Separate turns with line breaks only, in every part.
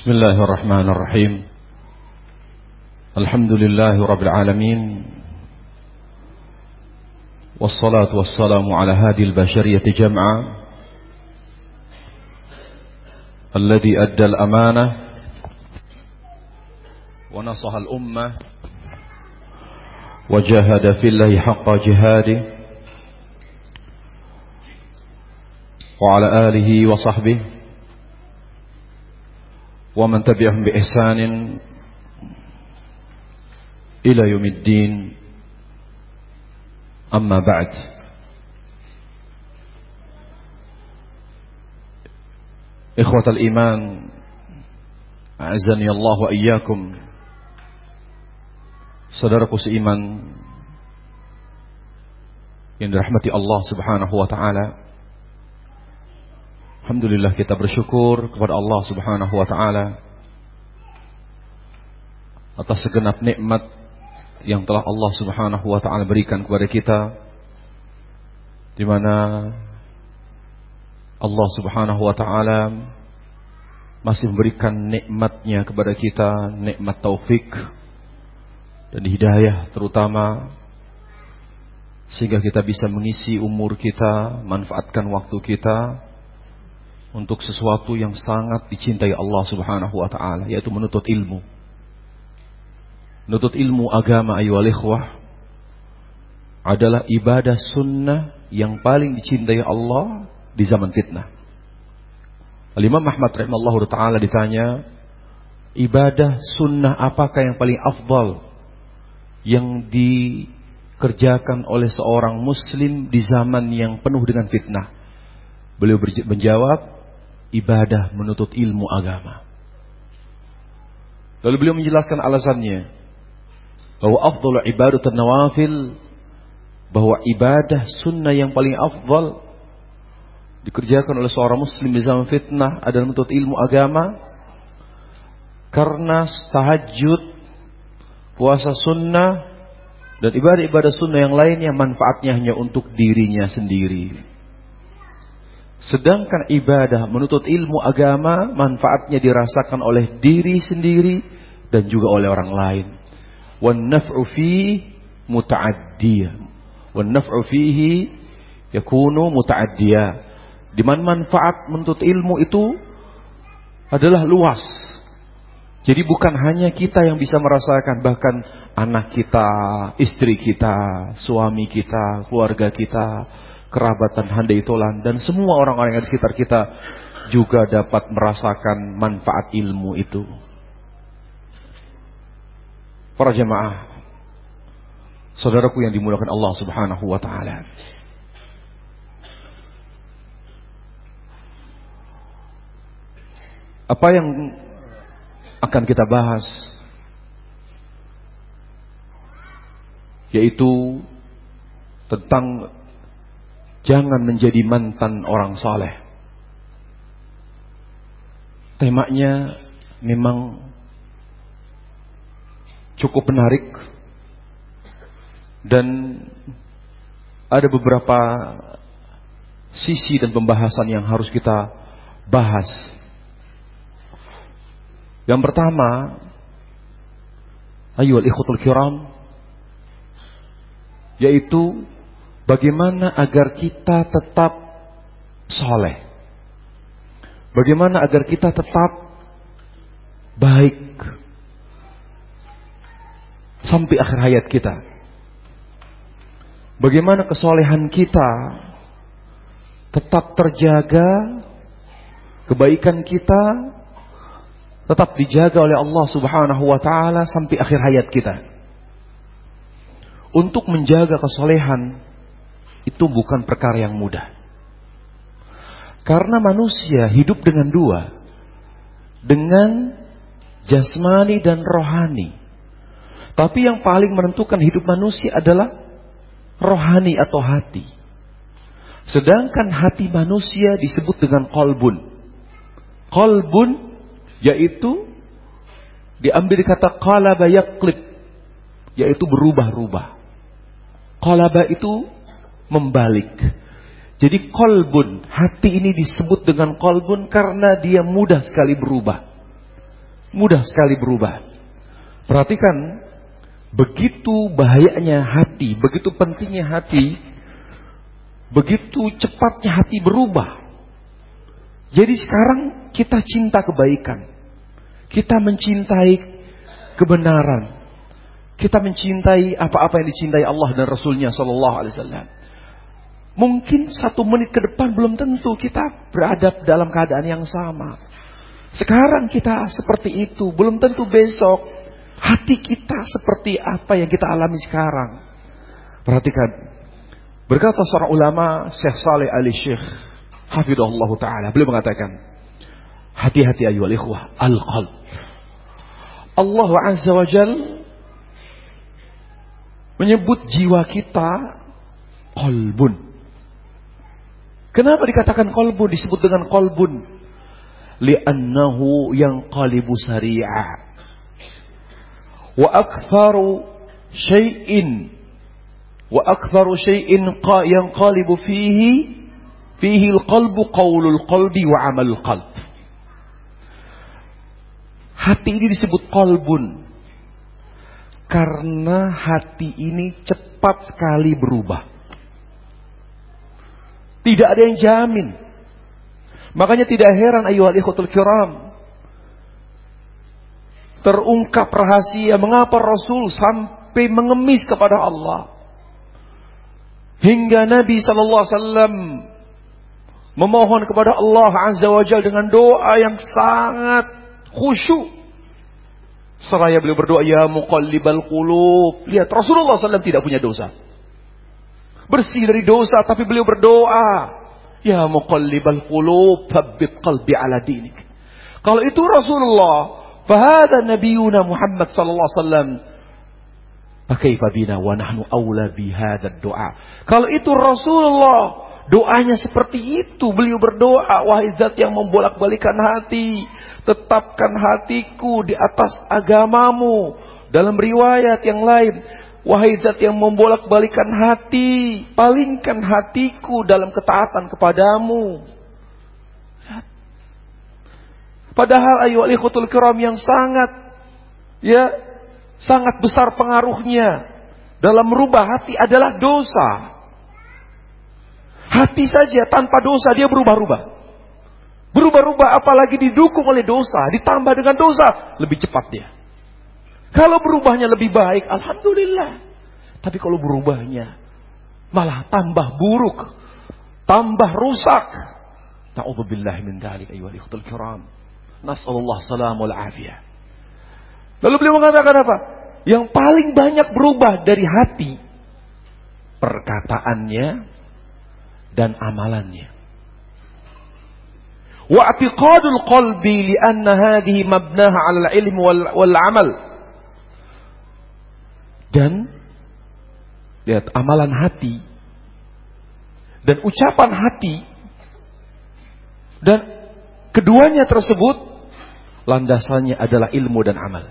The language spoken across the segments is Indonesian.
بسم الله الرحمن الرحيم. الحمد لله رب العالمين. والصلاة والسلام على هذه البشرية جمعا. الذي أدى الأمانة. ونصح الأمة. وجاهد في الله حق جهاده. وعلى آله وصحبه. ومن تبعهم بإحسان إلى يوم الدين أما بعد إخوة الإيمان أعزني الله وإياكم Saudaraku seiman dirahmati Allah Subhanahu wa taala. Alhamdulillah kita bersyukur kepada Allah Subhanahu wa taala atas segenap nikmat yang telah Allah Subhanahu wa taala berikan kepada kita di mana Allah Subhanahu wa taala masih memberikan nikmatnya kepada kita, nikmat taufik dan hidayah terutama sehingga kita bisa mengisi umur kita, manfaatkan waktu kita untuk sesuatu yang sangat dicintai Allah Subhanahu wa taala yaitu menuntut ilmu. Menuntut ilmu agama ayu ikhwah adalah ibadah sunnah yang paling dicintai Allah di zaman fitnah. Al-Imam Ahmad rahimahullah taala ditanya, ibadah sunnah apakah yang paling afdal yang dikerjakan oleh seorang muslim di zaman yang penuh dengan fitnah. Beliau menjawab, ibadah menuntut ilmu agama. Lalu beliau menjelaskan alasannya bahwa afdal ibadah nawafil bahwa ibadah sunnah yang paling afdal dikerjakan oleh seorang muslim di zaman fitnah adalah menuntut ilmu agama karena tahajud puasa sunnah dan ibadah-ibadah sunnah yang lainnya manfaatnya hanya untuk dirinya sendiri. Sedangkan ibadah menuntut ilmu agama manfaatnya dirasakan oleh diri sendiri dan juga oleh orang lain. Wan fi muta'addiyah. Wan fihi yakunu muta'addiyah. Di manfaat menuntut ilmu itu adalah luas jadi bukan hanya kita yang bisa merasakan, bahkan anak kita, istri kita, suami kita, keluarga kita, kerabatan handai tolan, dan semua orang-orang yang di sekitar kita juga dapat merasakan manfaat ilmu itu. Para jemaah, saudaraku yang dimulakan Allah Subhanahu wa taala. Apa yang akan kita bahas yaitu tentang jangan menjadi mantan orang saleh. Temanya memang cukup menarik dan ada beberapa sisi dan pembahasan yang harus kita bahas yang pertama, ayo ikhwatul kiram, yaitu bagaimana agar kita tetap soleh. Bagaimana agar kita tetap baik sampai akhir hayat kita. Bagaimana kesolehan kita tetap terjaga, kebaikan kita tetap dijaga oleh Allah Subhanahu wa taala sampai akhir hayat kita. Untuk menjaga kesolehan itu bukan perkara yang mudah. Karena manusia hidup dengan dua. Dengan jasmani dan rohani. Tapi yang paling menentukan hidup manusia adalah rohani atau hati. Sedangkan hati manusia disebut dengan kolbun. Kolbun yaitu diambil kata qalaba yaitu berubah-ubah. Qalaba itu membalik. Jadi kolbun, hati ini disebut dengan kolbun karena dia mudah sekali berubah. mudah sekali berubah. Perhatikan, begitu bahayanya hati, begitu pentingnya hati, begitu cepatnya hati berubah. Jadi sekarang kita cinta kebaikan. Kita mencintai kebenaran. Kita mencintai apa-apa yang dicintai Allah dan Rasulnya Sallallahu Alaihi Wasallam. Mungkin satu menit ke depan belum tentu kita berada dalam keadaan yang sama. Sekarang kita seperti itu, belum tentu besok hati kita seperti apa yang kita alami sekarang. Perhatikan, berkata seorang ulama Syekh Saleh Ali Syekh Hafidhullah Ta'ala, beliau mengatakan, hati-hati ayu ikhwah, al-qalb. Allah Azza wa Jal menyebut jiwa kita kolbun. Kenapa dikatakan kolbun disebut dengan kolbun? li'annahu yanqalibu sari'a. Wa aktharu syai'in wa aktharu syai'in yanqalibu fihi fihi al-qalbu qawlul qalbi wa amalul qalb. Hati ini disebut qalbun. Karena hati ini cepat sekali berubah tidak ada yang jamin Makanya tidak heran ayuhal ikhwatul kiram. Terungkap rahasia mengapa Rasul sampai mengemis kepada Allah. Hingga Nabi wasallam memohon kepada Allah Azza wa Jalla dengan doa yang sangat khusyuk. Seraya beliau berdoa, Ya muqallibal qulub. Lihat, Rasulullah SAW tidak punya dosa. Bersih dari dosa, tapi beliau berdoa. Ya muqallibal qulub, thabbit qalbi ala dinik. Kalau itu Rasulullah, fahada nabiyuna Muhammad sallallahu alaihi wasallam. Fakaifa bina wa nahnu aula bihadha doa. Kalau itu Rasulullah, doanya seperti itu. Beliau berdoa, wahai zat yang membolak-balikan hati, tetapkan hatiku di atas agamamu. Dalam riwayat yang lain, Wahai zat yang membolak-balikan hati, palingkan hatiku dalam ketaatan kepadamu. Padahal ayu alikhutul kiram yang sangat ya sangat besar pengaruhnya dalam merubah hati adalah dosa. Hati saja tanpa dosa dia berubah-ubah. Berubah-ubah apalagi didukung oleh dosa, ditambah dengan dosa, lebih cepat dia. Kalau berubahnya lebih baik, alhamdulillah. Tapi kalau berubahnya malah tambah buruk, tambah rusak. Ta'udzubillah min dzalik ayyuhal ikhwatul kiram. Nasallallahu salam wal afiyah. Lalu beliau mengatakan apa? Yang paling banyak berubah dari hati perkataannya dan amalannya. Wa i'tiqadul qalbi li anna hadhihi mabnaha 'ala al-'ilm wal 'amal dan lihat amalan hati dan ucapan hati dan keduanya tersebut landasannya adalah ilmu dan amal.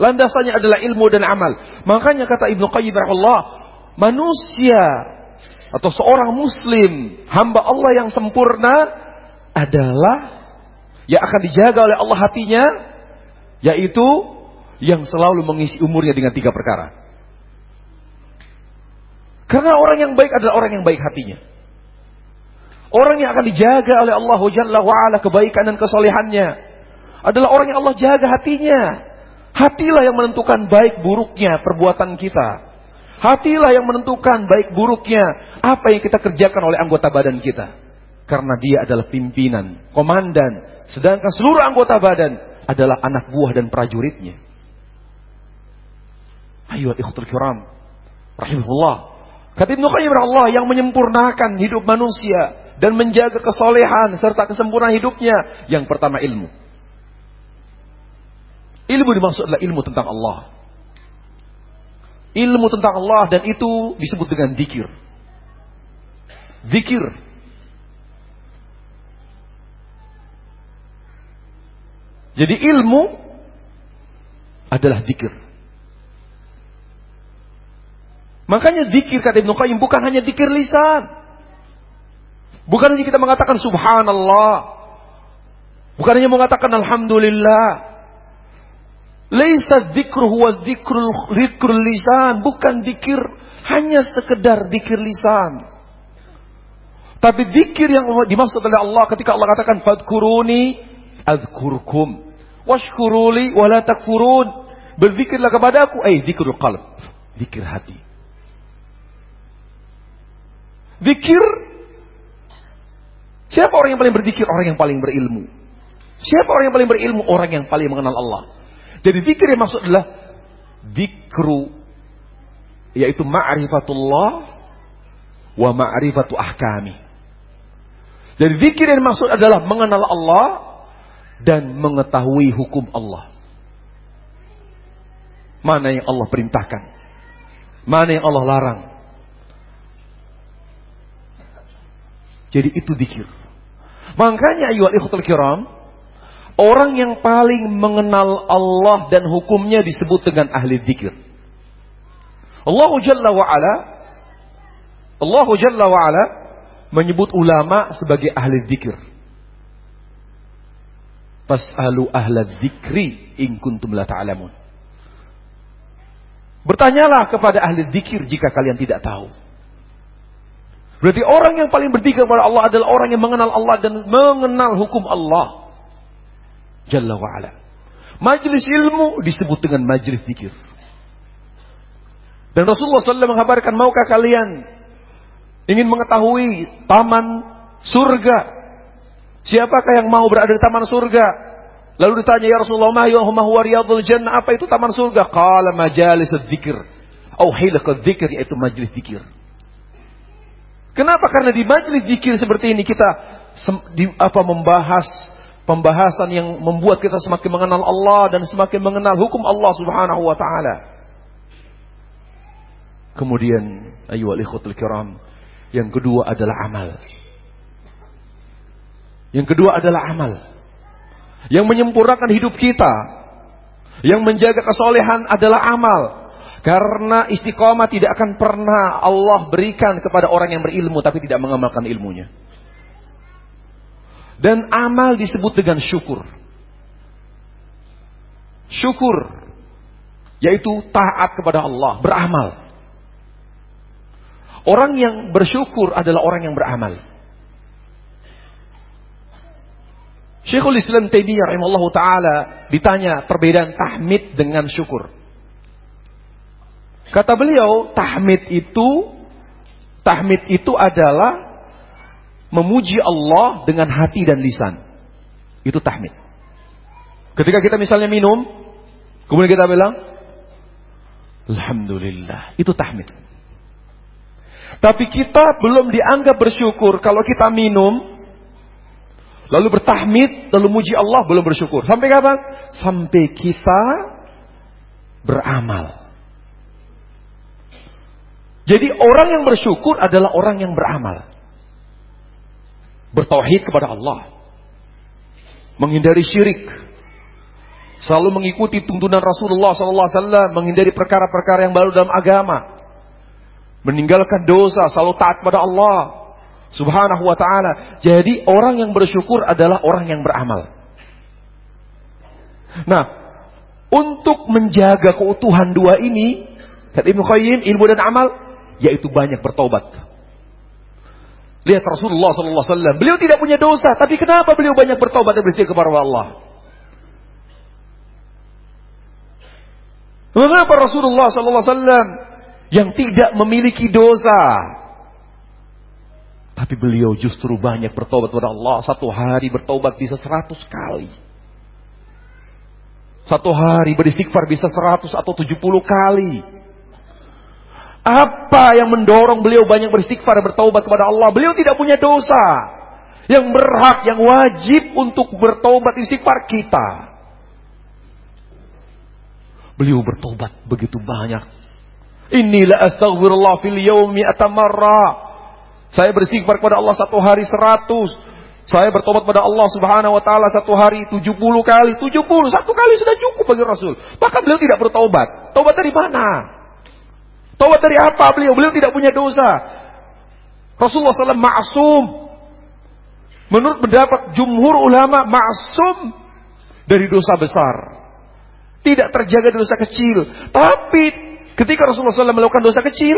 Landasannya adalah ilmu dan amal. Makanya kata Ibnu Qayyim rahimahullah, manusia atau seorang muslim, hamba Allah yang sempurna adalah yang akan dijaga oleh Allah hatinya yaitu yang selalu mengisi umurnya dengan tiga perkara. Karena orang yang baik adalah orang yang baik hatinya. Orang yang akan dijaga oleh Allah Jalla wa'ala kebaikan dan kesolehannya. Adalah orang yang Allah jaga hatinya. Hatilah yang menentukan baik buruknya perbuatan kita. Hatilah yang menentukan baik buruknya apa yang kita kerjakan oleh anggota badan kita. Karena dia adalah pimpinan, komandan. Sedangkan seluruh anggota badan adalah anak buah dan prajuritnya. Ayo ikhwatul kiram. Rahimahullah. Kata Ibnu Qayyim Allah yang menyempurnakan hidup manusia dan menjaga kesolehan serta kesempurnaan hidupnya. Yang pertama ilmu. Ilmu dimaksud adalah ilmu tentang Allah. Ilmu tentang Allah dan itu disebut dengan zikir. Zikir. Jadi ilmu adalah zikir. Makanya zikir kata Ibnu Qayyim bukan hanya zikir lisan. Bukan hanya kita mengatakan subhanallah. Bukan hanya mengatakan Alhamdulillah. Laisa dzikru huwa dzikrul, lisan. Bukan dikir hanya sekedar dikir lisan. Tapi dikir yang dimaksud oleh Allah ketika Allah katakan fadkuruni adzkurkum washkuruli wala takfurun. Berzikirlah kepadaku, eh zikrul qalb, zikir hati. Zikir Siapa orang yang paling berzikir? Orang yang paling berilmu. Siapa orang yang paling berilmu? Orang yang paling mengenal Allah. Jadi zikir yang maksud adalah zikru yaitu ma'rifatullah wa ma'rifatu ahkami. Jadi zikir yang maksud adalah mengenal Allah dan mengetahui hukum Allah. Mana yang Allah perintahkan? Mana yang Allah larang? Jadi itu zikir. Makanya ayo ikhwatul kiram, orang yang paling mengenal Allah dan hukumnya disebut dengan ahli zikir. Allah Jalla wa ala Allah Jalla wa ala menyebut ulama sebagai ahli zikir. Fas'alu ahla dzikri in kuntum la ta'lamun. Bertanyalah kepada ahli zikir jika kalian tidak tahu. Berarti orang yang paling berzikir kepada Allah adalah orang yang mengenal Allah dan mengenal hukum Allah. Jalla wa'ala. Majlis ilmu disebut dengan majlis zikir. Dan Rasulullah SAW menghabarkan, maukah kalian ingin mengetahui taman surga? Siapakah yang mau berada di taman surga? Lalu ditanya, ya Rasulullah, ma huwa jannah? Apa itu taman surga? Qala majalis dzikir. Au dzikir, yaitu majlis zikir. Kenapa? Karena di majelis zikir seperti ini kita di, apa membahas pembahasan yang membuat kita semakin mengenal Allah dan semakin mengenal hukum Allah Subhanahu wa taala. Kemudian ayu ikhwatul kiram, yang kedua adalah amal. Yang kedua adalah amal. Yang menyempurnakan hidup kita. Yang menjaga kesolehan adalah amal. Karena istiqomah tidak akan pernah Allah berikan kepada orang yang berilmu tapi tidak mengamalkan ilmunya. Dan amal disebut dengan syukur. Syukur yaitu taat kepada Allah, beramal. Orang yang bersyukur adalah orang yang beramal. Syekhul Islam Taimiyah rahimahullah taala ditanya perbedaan tahmid dengan syukur. Kata beliau, tahmid itu tahmid itu adalah memuji Allah dengan hati dan lisan. Itu tahmid. Ketika kita misalnya minum, kemudian kita bilang, Alhamdulillah. Itu tahmid. Tapi kita belum dianggap bersyukur kalau kita minum, lalu bertahmid, lalu muji Allah, belum bersyukur. Sampai kapan? Sampai kita beramal. Jadi orang yang bersyukur adalah orang yang beramal. Bertauhid kepada Allah. Menghindari syirik. Selalu mengikuti tuntunan Rasulullah SAW. Menghindari perkara-perkara yang baru dalam agama. Meninggalkan dosa. Selalu taat kepada Allah. Subhanahu wa ta'ala. Jadi orang yang bersyukur adalah orang yang beramal. Nah, untuk menjaga keutuhan dua ini, kata Ibnu Qayyim, ilmu dan amal, yaitu banyak bertobat. Lihat Rasulullah sallallahu alaihi wasallam, beliau tidak punya dosa, tapi kenapa beliau banyak bertobat dan bersih kepada Allah? Mengapa Rasulullah sallallahu alaihi wasallam yang tidak memiliki dosa tapi beliau justru banyak bertobat kepada Allah. Satu hari bertobat bisa seratus kali. Satu hari beristighfar bisa seratus atau tujuh puluh kali. Apa yang mendorong beliau banyak beristighfar dan bertaubat kepada Allah? Beliau tidak punya dosa. Yang berhak, yang wajib untuk bertobat istighfar kita. Beliau bertobat begitu banyak. Inilah astagfirullah fil yaumi atamarra. Saya beristighfar kepada Allah satu hari seratus. Saya bertobat pada Allah subhanahu wa ta'ala satu hari tujuh puluh kali. Tujuh puluh, satu kali sudah cukup bagi Rasul. Bahkan beliau tidak bertobat. Tobat dari mana? Taubat dari apa beliau? Beliau tidak punya dosa. Rasulullah SAW ma'asum. Menurut pendapat jumhur ulama maksum dari dosa besar. Tidak terjaga dosa kecil. Tapi ketika Rasulullah SAW melakukan dosa kecil,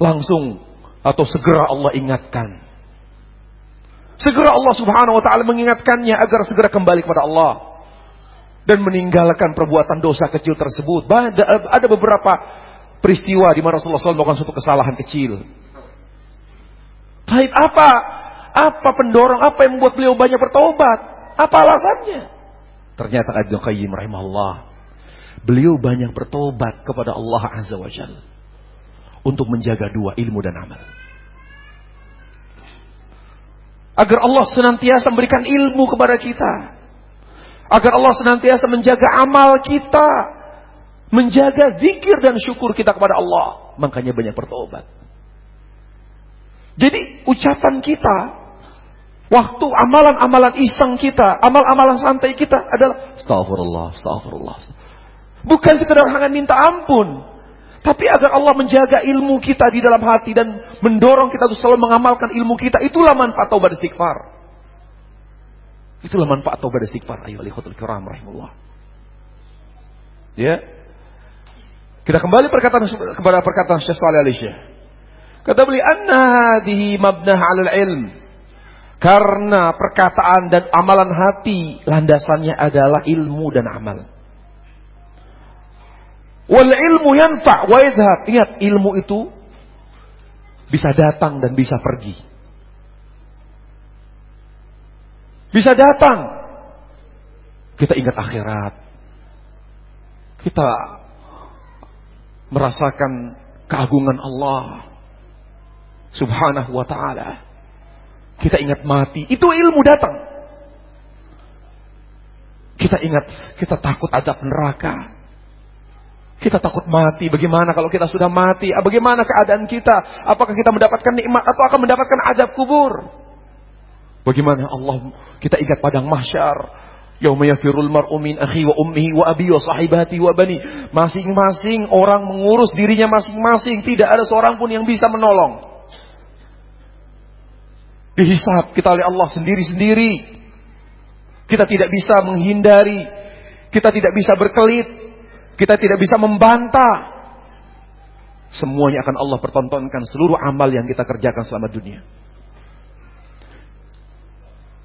langsung atau segera Allah ingatkan. Segera Allah Subhanahu wa taala mengingatkannya agar segera kembali kepada Allah dan meninggalkan perbuatan dosa kecil tersebut. Ada beberapa peristiwa di mana Rasulullah SAW melakukan suatu kesalahan kecil. Baik apa? Apa pendorong? Apa yang membuat beliau banyak bertobat? Apa alasannya? Ternyata Ibnu Qayyim rahimahullah beliau banyak bertobat kepada Allah Azza wa Jalla untuk menjaga dua ilmu dan amal. Agar Allah senantiasa memberikan ilmu kepada kita. Agar Allah senantiasa menjaga amal kita. Menjaga zikir dan syukur kita kepada Allah. Makanya banyak bertobat. Jadi ucapan kita, waktu amalan-amalan iseng kita, amal-amalan santai kita adalah astagfirullah, astagfirullah. Bukan sekedar hanya minta ampun, tapi agar Allah menjaga ilmu kita di dalam hati dan mendorong kita untuk selalu mengamalkan ilmu kita, itulah manfaat taubat istighfar. Itulah manfaat taubat istighfar. Ayo alihatul kiram rahimullah. Ya. Kita kembali perkataan kepada perkataan Syekh Saleh Syekh. Kata beliau, anna hadhihi mabnah 'alal ilm. Karena perkataan dan amalan hati landasannya adalah ilmu dan amal. Wal ilmu yanfa' wa yadhhab. Ingat, ilmu itu bisa datang dan bisa pergi. Bisa datang. Kita ingat akhirat. Kita merasakan keagungan Allah subhanahu wa ta'ala. Kita ingat mati, itu ilmu datang. Kita ingat, kita takut adab neraka. Kita takut mati. Bagaimana kalau kita sudah mati? Ah, bagaimana keadaan kita? Apakah kita mendapatkan nikmat atau akan mendapatkan adab kubur? Bagaimana Allah kita ingat padang mahsyar. Yauma mar'u min akhi wa ummihi wa abi wa sahibati wa bani. Masing-masing orang mengurus dirinya masing-masing, tidak ada seorang pun yang bisa menolong. Dihisap kita oleh Allah sendiri-sendiri. Kita tidak bisa menghindari. Kita tidak bisa berkelit. Kita tidak bisa membantah. Semuanya akan Allah pertontonkan seluruh amal yang kita kerjakan selama dunia.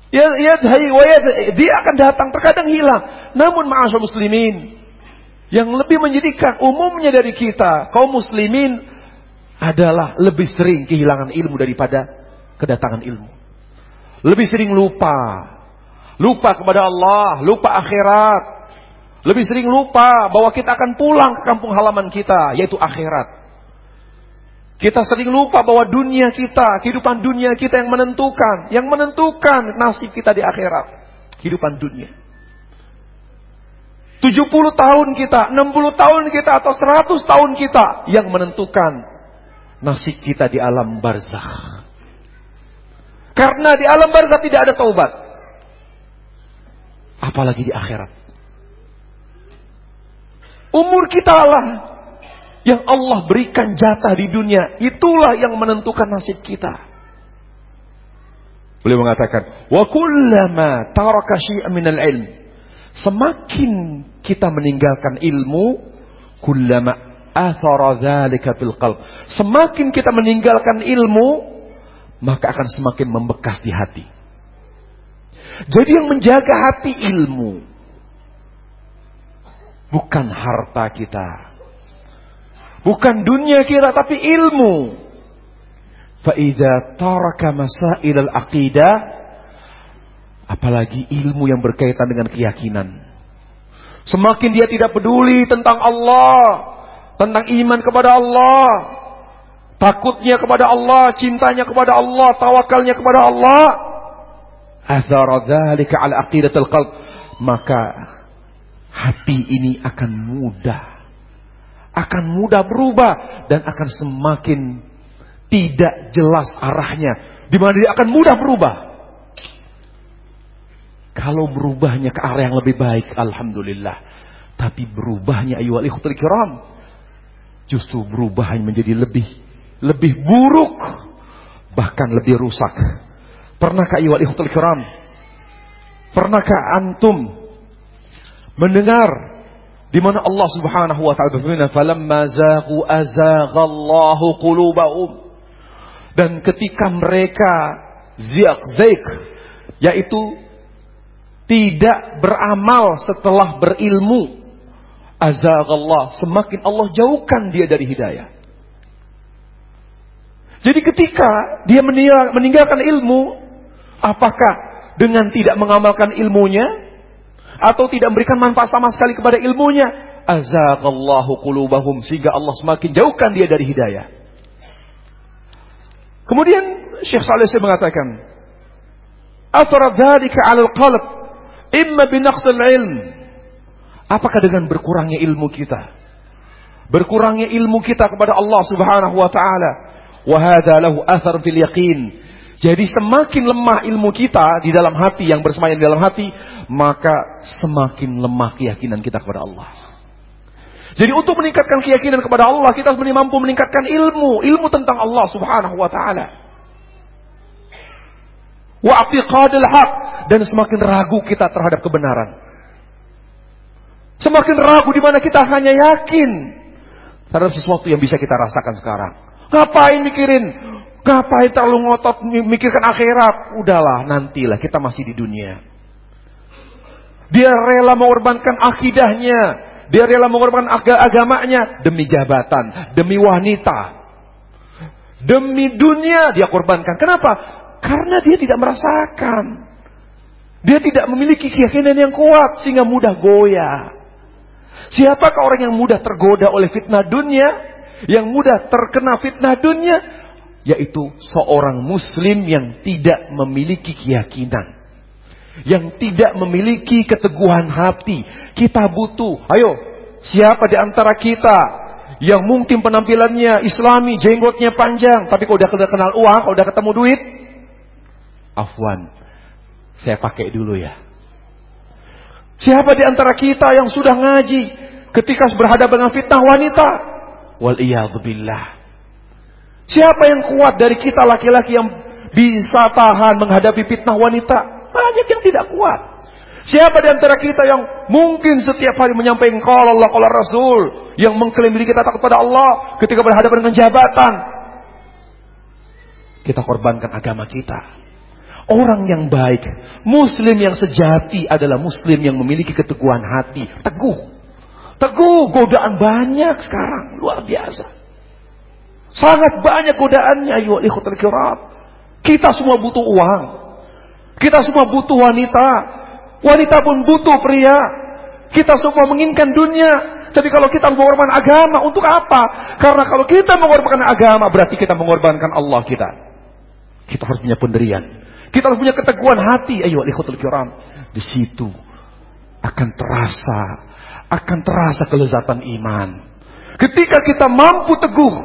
Ya, ya, dia akan datang, terkadang hilang. Namun ma'asyur muslimin, yang lebih menjadikan umumnya dari kita, kaum muslimin adalah lebih sering kehilangan ilmu daripada kedatangan ilmu. Lebih sering lupa. Lupa kepada Allah, lupa akhirat. Lebih sering lupa bahwa kita akan pulang ke kampung halaman kita, yaitu akhirat. Kita sering lupa bahwa dunia kita, kehidupan dunia kita yang menentukan, yang menentukan nasib kita di akhirat. Kehidupan dunia. 70 tahun kita, 60 tahun kita, atau 100 tahun kita yang menentukan nasib kita di alam barzakh. Karena di alam barzah tidak ada taubat. Apalagi di akhirat. Umur kita lah yang Allah berikan jatah di dunia. Itulah yang menentukan nasib kita. Beliau mengatakan, "Wa kullama taraka syai'an minal ilm." Semakin kita meninggalkan ilmu, kullama athara dzalika fil qalb. Semakin kita meninggalkan ilmu, maka akan semakin membekas di hati. Jadi yang menjaga hati ilmu. Bukan harta kita. Bukan dunia kita tapi ilmu. Fa'idha taraka masail al-aqidah. Apalagi ilmu yang berkaitan dengan keyakinan. Semakin dia tidak peduli tentang Allah. Tentang iman kepada Allah takutnya kepada Allah, cintanya kepada Allah, tawakalnya kepada Allah, athara dzalika ala aqidatil qalb, maka hati ini akan mudah akan mudah berubah dan akan semakin tidak jelas arahnya di mana dia akan mudah berubah. Kalau berubahnya ke arah yang lebih baik, alhamdulillah. Tapi berubahnya ayu ikhwatul kiram justru berubahnya menjadi lebih lebih buruk, bahkan lebih rusak. Pernahkah iwal ikhtul kiram? Pernahkah antum mendengar di mana Allah Subhanahu wa taala berfirman, "Falamma zaghu azaghallahu qulubahum." Dan ketika mereka ziak zaik yaitu tidak beramal setelah berilmu azaghallah semakin Allah jauhkan dia dari hidayah. Jadi ketika dia meninggalkan ilmu, apakah dengan tidak mengamalkan ilmunya atau tidak memberikan manfaat sama sekali kepada ilmunya, azaghallahu qulubahum sehingga Allah semakin jauhkan dia dari hidayah. Kemudian Syekh Saleh mengatakan, "Athara dzalika 'ala al-qalb imma bi ilm." Apakah dengan berkurangnya ilmu kita? Berkurangnya ilmu kita kepada Allah Subhanahu wa taala Wahada lahu athar fil yaqin. Jadi semakin lemah ilmu kita di dalam hati yang bersemayam di dalam hati, maka semakin lemah keyakinan kita kepada Allah. Jadi untuk meningkatkan keyakinan kepada Allah, kita harus mampu meningkatkan ilmu, ilmu tentang Allah Subhanahu wa taala. Wa aqiqadil haq dan semakin ragu kita terhadap kebenaran. Semakin ragu di mana kita hanya yakin terhadap sesuatu yang bisa kita rasakan sekarang. Ngapain mikirin? Ngapain terlalu ngotot mikirkan akhirat? Udahlah, nantilah kita masih di dunia. Dia rela mengorbankan akidahnya, dia rela mengorbankan ag agamanya demi jabatan, demi wanita. Demi dunia dia korbankan. Kenapa? Karena dia tidak merasakan. Dia tidak memiliki keyakinan yang kuat sehingga mudah goyah. Siapakah orang yang mudah tergoda oleh fitnah dunia? yang mudah terkena fitnah dunia yaitu seorang muslim yang tidak memiliki keyakinan yang tidak memiliki keteguhan hati. Kita butuh ayo siapa di antara kita yang mungkin penampilannya islami jenggotnya panjang tapi kalau udah kenal uang kalau udah ketemu duit? Afwan saya pakai dulu ya. Siapa di antara kita yang sudah ngaji ketika berhadapan dengan fitnah wanita? Wal billah. Siapa yang kuat dari kita laki-laki yang bisa tahan menghadapi fitnah wanita? Banyak yang tidak kuat. Siapa di antara kita yang mungkin setiap hari menyampaikan kalau Allah kalau Rasul yang mengklaim diri kita takut pada Allah ketika berhadapan dengan jabatan? Kita korbankan agama kita. Orang yang baik, muslim yang sejati adalah muslim yang memiliki keteguhan hati, teguh. Teguh, godaan banyak sekarang. Luar biasa. Sangat banyak godaannya. Ayo, ikhwatul kiram. Kita semua butuh uang. Kita semua butuh wanita. Wanita pun butuh pria. Kita semua menginginkan dunia. Tapi kalau kita mengorbankan agama, untuk apa? Karena kalau kita mengorbankan agama, berarti kita mengorbankan Allah kita. Kita harus punya pendirian. Kita harus punya keteguhan hati. Ayo, ikhwatul kiram. Di situ akan terasa akan terasa kelezatan iman. Ketika kita mampu teguh,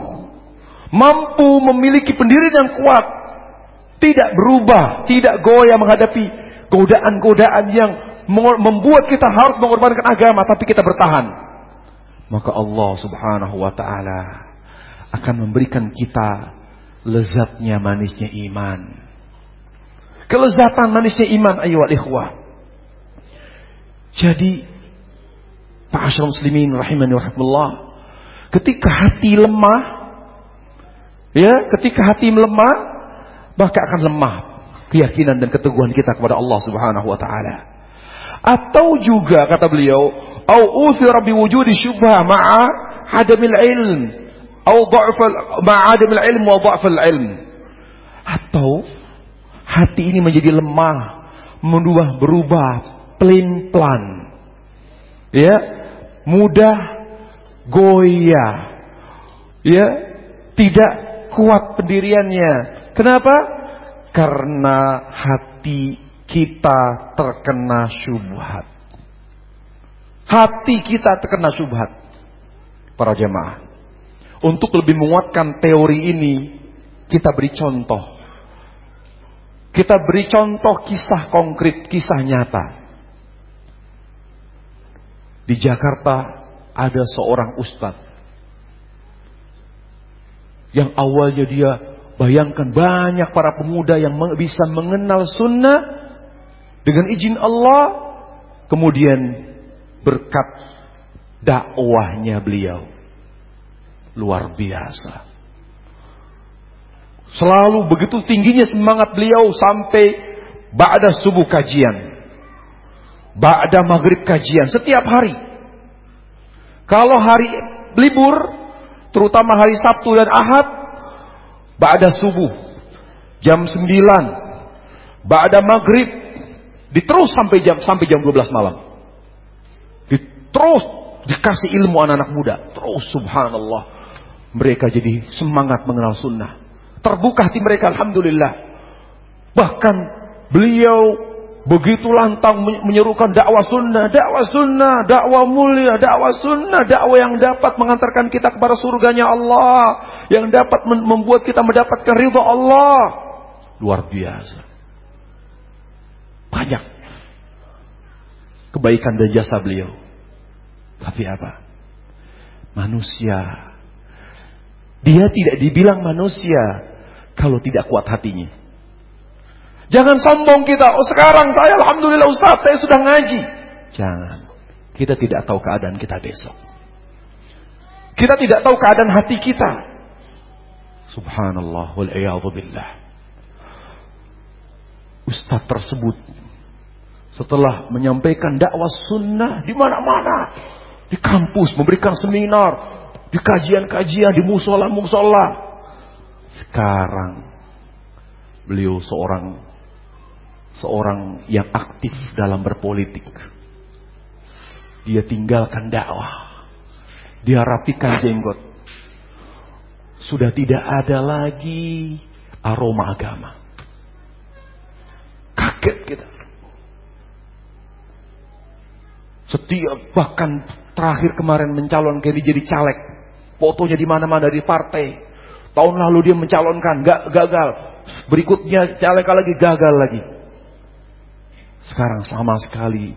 mampu memiliki pendirian yang kuat, tidak berubah, tidak goyah menghadapi godaan-godaan yang membuat kita harus mengorbankan agama, tapi kita bertahan. Maka Allah subhanahu wa ta'ala akan memberikan kita lezatnya manisnya iman. Kelezatan manisnya iman ayo ikhwah. Jadi Ma'asyar muslimin rahimani rahimullah. Ketika hati lemah, ya, ketika hati melemah, maka akan lemah keyakinan dan keteguhan kita kepada Allah Subhanahu wa taala. Atau juga kata beliau, au uthira bi wujudi syubha ma'a adamil ilm au dha'fal ma'a adamil ilm wa dha'fal ilm. Atau hati ini menjadi lemah, berubah berubah, pelin-pelan. Ya, mudah goyah. Ya, tidak kuat pendiriannya. Kenapa? Karena hati kita terkena syubhat. Hati kita terkena syubhat. Para jemaah. Untuk lebih menguatkan teori ini, kita beri contoh. Kita beri contoh kisah konkret, kisah nyata. Di Jakarta ada seorang ustadz yang awalnya dia Bayangkan banyak para pemuda yang bisa mengenal sunnah dengan izin Allah. Kemudian berkat dakwahnya beliau. Luar biasa. Selalu begitu tingginya semangat beliau sampai ba'da subuh kajian. Ba'da maghrib kajian. Setiap hari. Kalau hari libur, terutama hari Sabtu dan Ahad, ba'da subuh. Jam 9. Ba'da maghrib. Diterus sampai jam sampai jam 12 malam. Diterus dikasih ilmu anak-anak muda. Terus subhanallah. Mereka jadi semangat mengenal sunnah. Terbuka hati mereka, Alhamdulillah. Bahkan beliau begitu lantang menyerukan dakwah sunnah, dakwah sunnah, dakwah mulia, dakwah sunnah, dakwah yang dapat mengantarkan kita kepada surganya Allah, yang dapat membuat kita mendapatkan ridha Allah. Luar biasa. Banyak kebaikan dan jasa beliau. Tapi apa? Manusia. Dia tidak dibilang manusia, kalau tidak kuat hatinya. Jangan sombong kita. Oh sekarang saya Alhamdulillah Ustaz saya sudah ngaji. Jangan. Kita tidak tahu keadaan kita besok. Kita tidak tahu keadaan hati kita. Subhanallah wal billah. Ustaz tersebut setelah menyampaikan dakwah sunnah di mana-mana, di kampus memberikan seminar, di kajian-kajian, di musola-musola, sekarang beliau seorang seorang yang aktif dalam berpolitik. Dia tinggalkan dakwah. Dia rapikan jenggot. Sudah tidak ada lagi aroma agama. Kaget kita. Setiap bahkan terakhir kemarin mencalonkan diri jadi caleg. Fotonya di mana-mana dari partai. Tahun lalu dia mencalonkan, gak gagal. Berikutnya caleg lagi gagal lagi. Sekarang sama sekali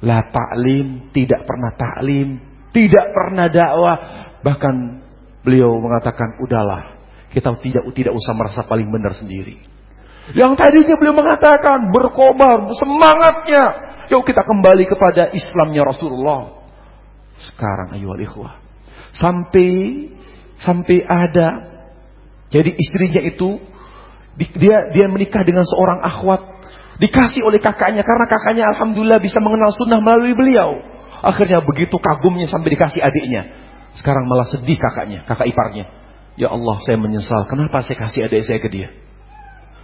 la taklim, tidak pernah taklim, tidak pernah dakwah, bahkan beliau mengatakan udahlah, kita tidak tidak usah merasa paling benar sendiri. Yang tadinya beliau mengatakan berkobar, semangatnya, yuk kita kembali kepada Islamnya Rasulullah. Sekarang ayo ikhwah. Sampai sampai ada jadi istrinya itu dia dia menikah dengan seorang akhwat dikasih oleh kakaknya karena kakaknya alhamdulillah bisa mengenal sunnah melalui beliau. Akhirnya begitu kagumnya sampai dikasih adiknya. Sekarang malah sedih kakaknya, kakak iparnya. Ya Allah, saya menyesal. Kenapa saya kasih adik saya ke dia?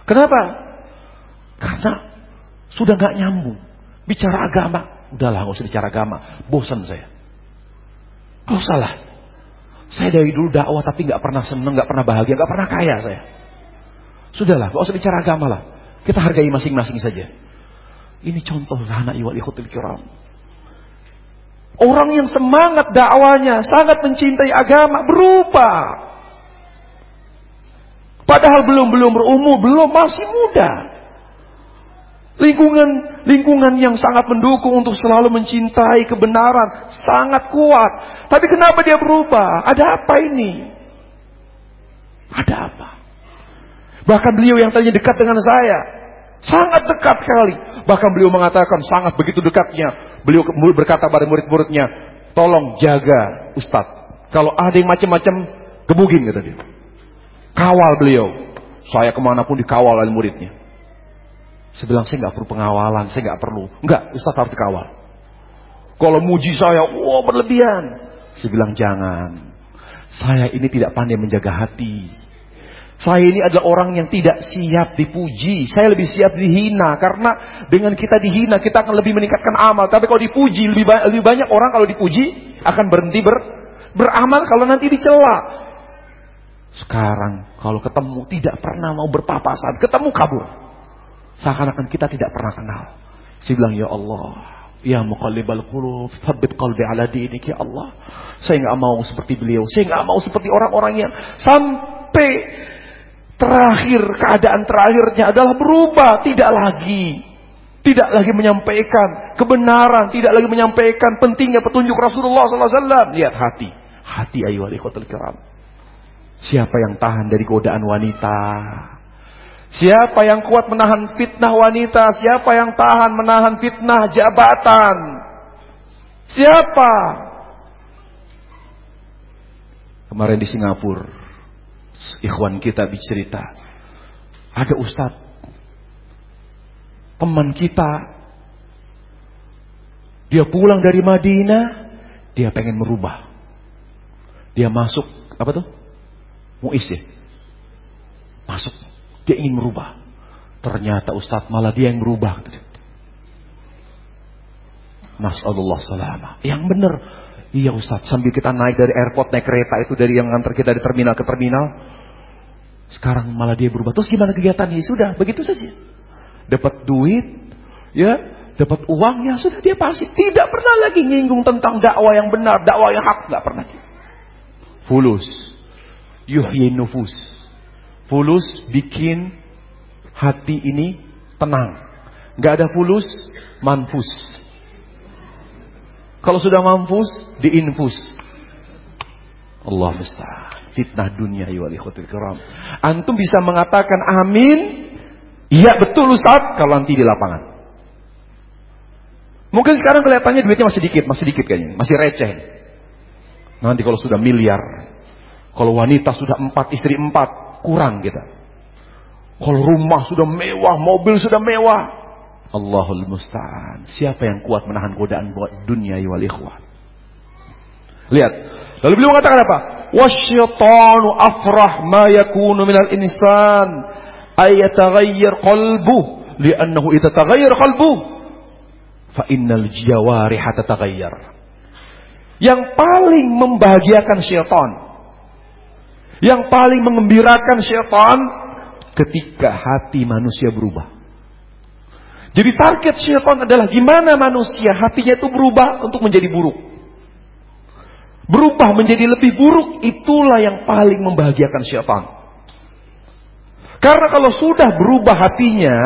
Kenapa? Karena sudah nggak nyambung. Bicara agama, udahlah nggak usah bicara agama. Bosan saya. Gak usah lah. Saya dari dulu dakwah tapi nggak pernah seneng, nggak pernah bahagia, nggak pernah kaya saya. Sudahlah, gak usah bicara agama lah. Kita hargai masing-masing saja. Ini contoh anak iwal ikhutil kiram. Orang yang semangat dakwanya, sangat mencintai agama, berubah. Padahal belum belum berumur, belum masih muda. Lingkungan lingkungan yang sangat mendukung untuk selalu mencintai kebenaran, sangat kuat. Tapi kenapa dia berubah? Ada apa ini? Ada apa? Bahkan beliau yang tadinya dekat dengan saya, sangat dekat sekali. Bahkan beliau mengatakan sangat begitu dekatnya. Beliau berkata pada murid-muridnya, tolong jaga Ustadz. Kalau ada yang macam-macam, gebugin kata dia. Kawal beliau. Saya ke mana pun dikawal oleh muridnya. Saya bilang, saya nggak perlu pengawalan, saya nggak perlu. Enggak, Ustaz harus dikawal. Kalau muji saya, wah berlebihan. Saya bilang, jangan. Saya ini tidak pandai menjaga hati. Saya ini adalah orang yang tidak siap dipuji. Saya lebih siap dihina. Karena dengan kita dihina, kita akan lebih meningkatkan amal. Tapi kalau dipuji, lebih, banyak, lebih banyak orang kalau dipuji, akan berhenti ber, beramal kalau nanti dicela. Sekarang, kalau ketemu, tidak pernah mau berpapasan. Ketemu kabur. Seakan-akan kita tidak pernah kenal. Saya bilang, Ya Allah, Ya muqallibal qulub, thabbit qalbi ala dinik ya Allah. Saya nggak mau seperti beliau. Saya nggak mau seperti orang-orang yang sampai terakhir keadaan terakhirnya adalah berubah, tidak lagi tidak lagi menyampaikan kebenaran, tidak lagi menyampaikan pentingnya petunjuk Rasulullah SAW. Lihat hati, hati ayu ikhwatul kiram. Siapa yang tahan dari godaan wanita? Siapa yang kuat menahan fitnah wanita? Siapa yang tahan menahan fitnah jabatan? Siapa? Kemarin di Singapura, ikhwan kita bercerita, ada ustadz, teman kita, dia pulang dari Madinah, dia pengen merubah. Dia masuk, apa tuh? Muis ya? Masuk dia ingin merubah. Ternyata Ustadz malah dia yang berubah. Nas'alullah salama. Yang benar. Iya Ustadz, sambil kita naik dari airport, naik kereta itu dari yang ngantar kita dari terminal ke terminal. Sekarang malah dia berubah. Terus gimana kegiatannya? Sudah, begitu saja. Dapat duit, ya, dapat uang, ya sudah dia pasti. Tidak pernah lagi nyinggung tentang dakwah yang benar, dakwah yang hak. Tidak pernah. Fulus. Yuhyi nufus. Fulus bikin hati ini tenang. Gak ada fulus, manfus. Kalau sudah manfus, diinfus. Allah musta'an. Fitnah dunia ya ikhwatul kiram. Antum bisa mengatakan amin. Iya betul Ustaz kalau nanti di lapangan. Mungkin sekarang kelihatannya duitnya masih dikit, masih dikit kayaknya, masih receh. Nanti kalau sudah miliar, kalau wanita sudah empat, istri empat, kurang kita. Kalau rumah sudah mewah, mobil sudah mewah. Allahul musta'an. Siapa yang kuat menahan godaan buat dunia wal ikhwan? Lihat. Lalu beliau mengatakan apa? Wasyaitanu afrah ma yakunu minal insan ayataghayyar qalbuh li'annahu idza taghayyar qalbuh fa innal jawariha tataghayyar. Yang paling membahagiakan syaitan yang paling mengembirakan syaitan ketika hati manusia berubah. Jadi target syaitan adalah gimana manusia hatinya itu berubah untuk menjadi buruk. Berubah menjadi lebih buruk itulah yang paling membahagiakan syaitan. Karena kalau sudah berubah hatinya,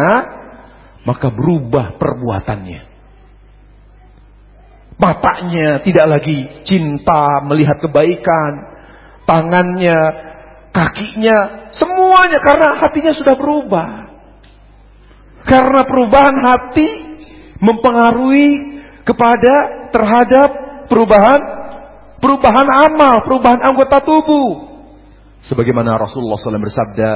maka berubah perbuatannya. Matanya tidak lagi cinta melihat kebaikan, tangannya, kakinya, semuanya karena hatinya sudah berubah. Karena perubahan hati mempengaruhi kepada terhadap perubahan perubahan amal, perubahan anggota tubuh. Sebagaimana Rasulullah SAW bersabda,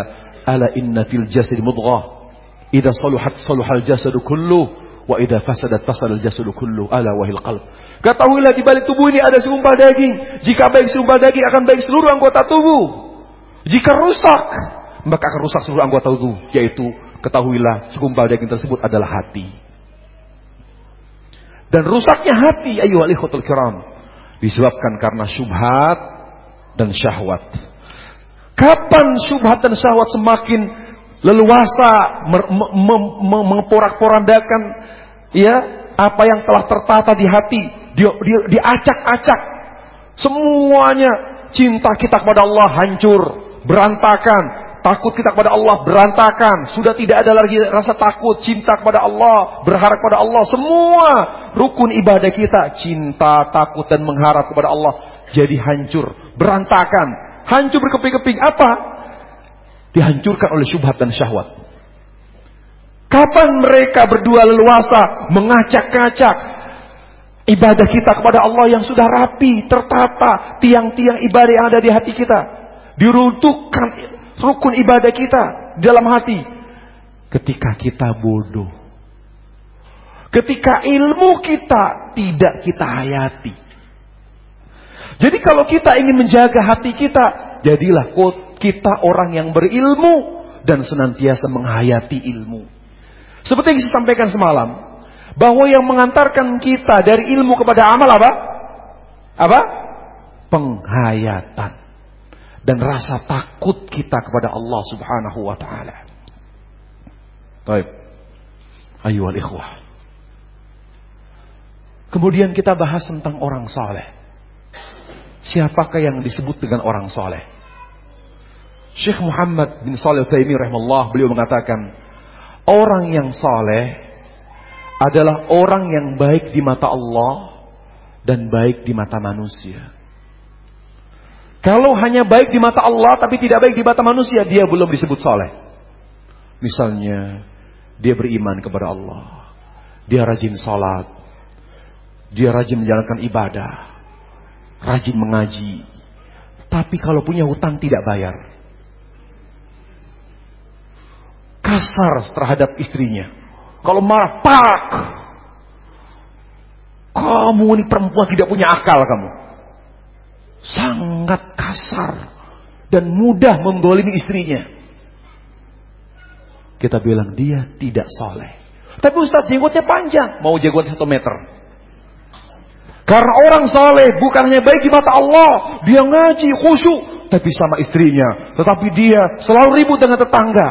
"Ala inna fil jasad mudghah, idza saluhat saluhal jasadu kullu, wa idza fasadat fasadal jasadu kullu, ala wahil qalb." Ketahuilah di balik tubuh ini ada segumpal daging. Jika baik segumpal daging akan baik seluruh anggota tubuh. Jika rusak, maka akan rusak seluruh anggota tubuh. Yaitu ketahuilah segumpal daging tersebut adalah hati. Dan rusaknya hati, ayo alihutul kiram. Disebabkan karena syubhat dan syahwat. Kapan syubhat dan syahwat semakin leluasa memporak-porandakan ya apa yang telah tertata di hati dia, dia diacak-acak. Semuanya cinta kita kepada Allah hancur, berantakan. Takut kita kepada Allah berantakan. Sudah tidak ada lagi rasa takut, cinta kepada Allah, berharap kepada Allah. Semua rukun ibadah kita, cinta, takut dan mengharap kepada Allah jadi hancur, berantakan, hancur berkeping-keping. Apa? Dihancurkan oleh syubhat dan syahwat. Kapan mereka berdua leluasa mengacak-ngacak, Ibadah kita kepada Allah yang sudah rapi, tertata, tiang-tiang ibadah yang ada di hati kita. Diruntuhkan rukun ibadah kita dalam hati. Ketika kita bodoh. Ketika ilmu kita tidak kita hayati. Jadi kalau kita ingin menjaga hati kita, jadilah kita orang yang berilmu dan senantiasa menghayati ilmu. Seperti yang saya sampaikan semalam, bahwa yang mengantarkan kita dari ilmu kepada amal apa? Apa? Penghayatan dan rasa takut kita kepada Allah Subhanahu wa taala. Baik. Ayo ikhwah. Kemudian kita bahas tentang orang saleh. Siapakah yang disebut dengan orang saleh? Syekh Muhammad bin Saleh Taimi rahimahullah beliau mengatakan orang yang saleh adalah orang yang baik di mata Allah dan baik di mata manusia. Kalau hanya baik di mata Allah tapi tidak baik di mata manusia, dia belum disebut soleh. Misalnya, dia beriman kepada Allah. Dia rajin sholat. Dia rajin menjalankan ibadah. Rajin mengaji. Tapi kalau punya hutang tidak bayar. Kasar terhadap istrinya. Kalau marah, pak. Kamu ini perempuan tidak punya akal kamu sangat kasar dan mudah membolimi istrinya. Kita bilang dia tidak soleh. Tapi Ustaz jenggotnya panjang. Mau jenggot satu meter. Karena orang soleh bukan hanya baik di mata Allah. Dia ngaji khusyuk. Tapi sama istrinya. Tetapi dia selalu ribut dengan tetangga.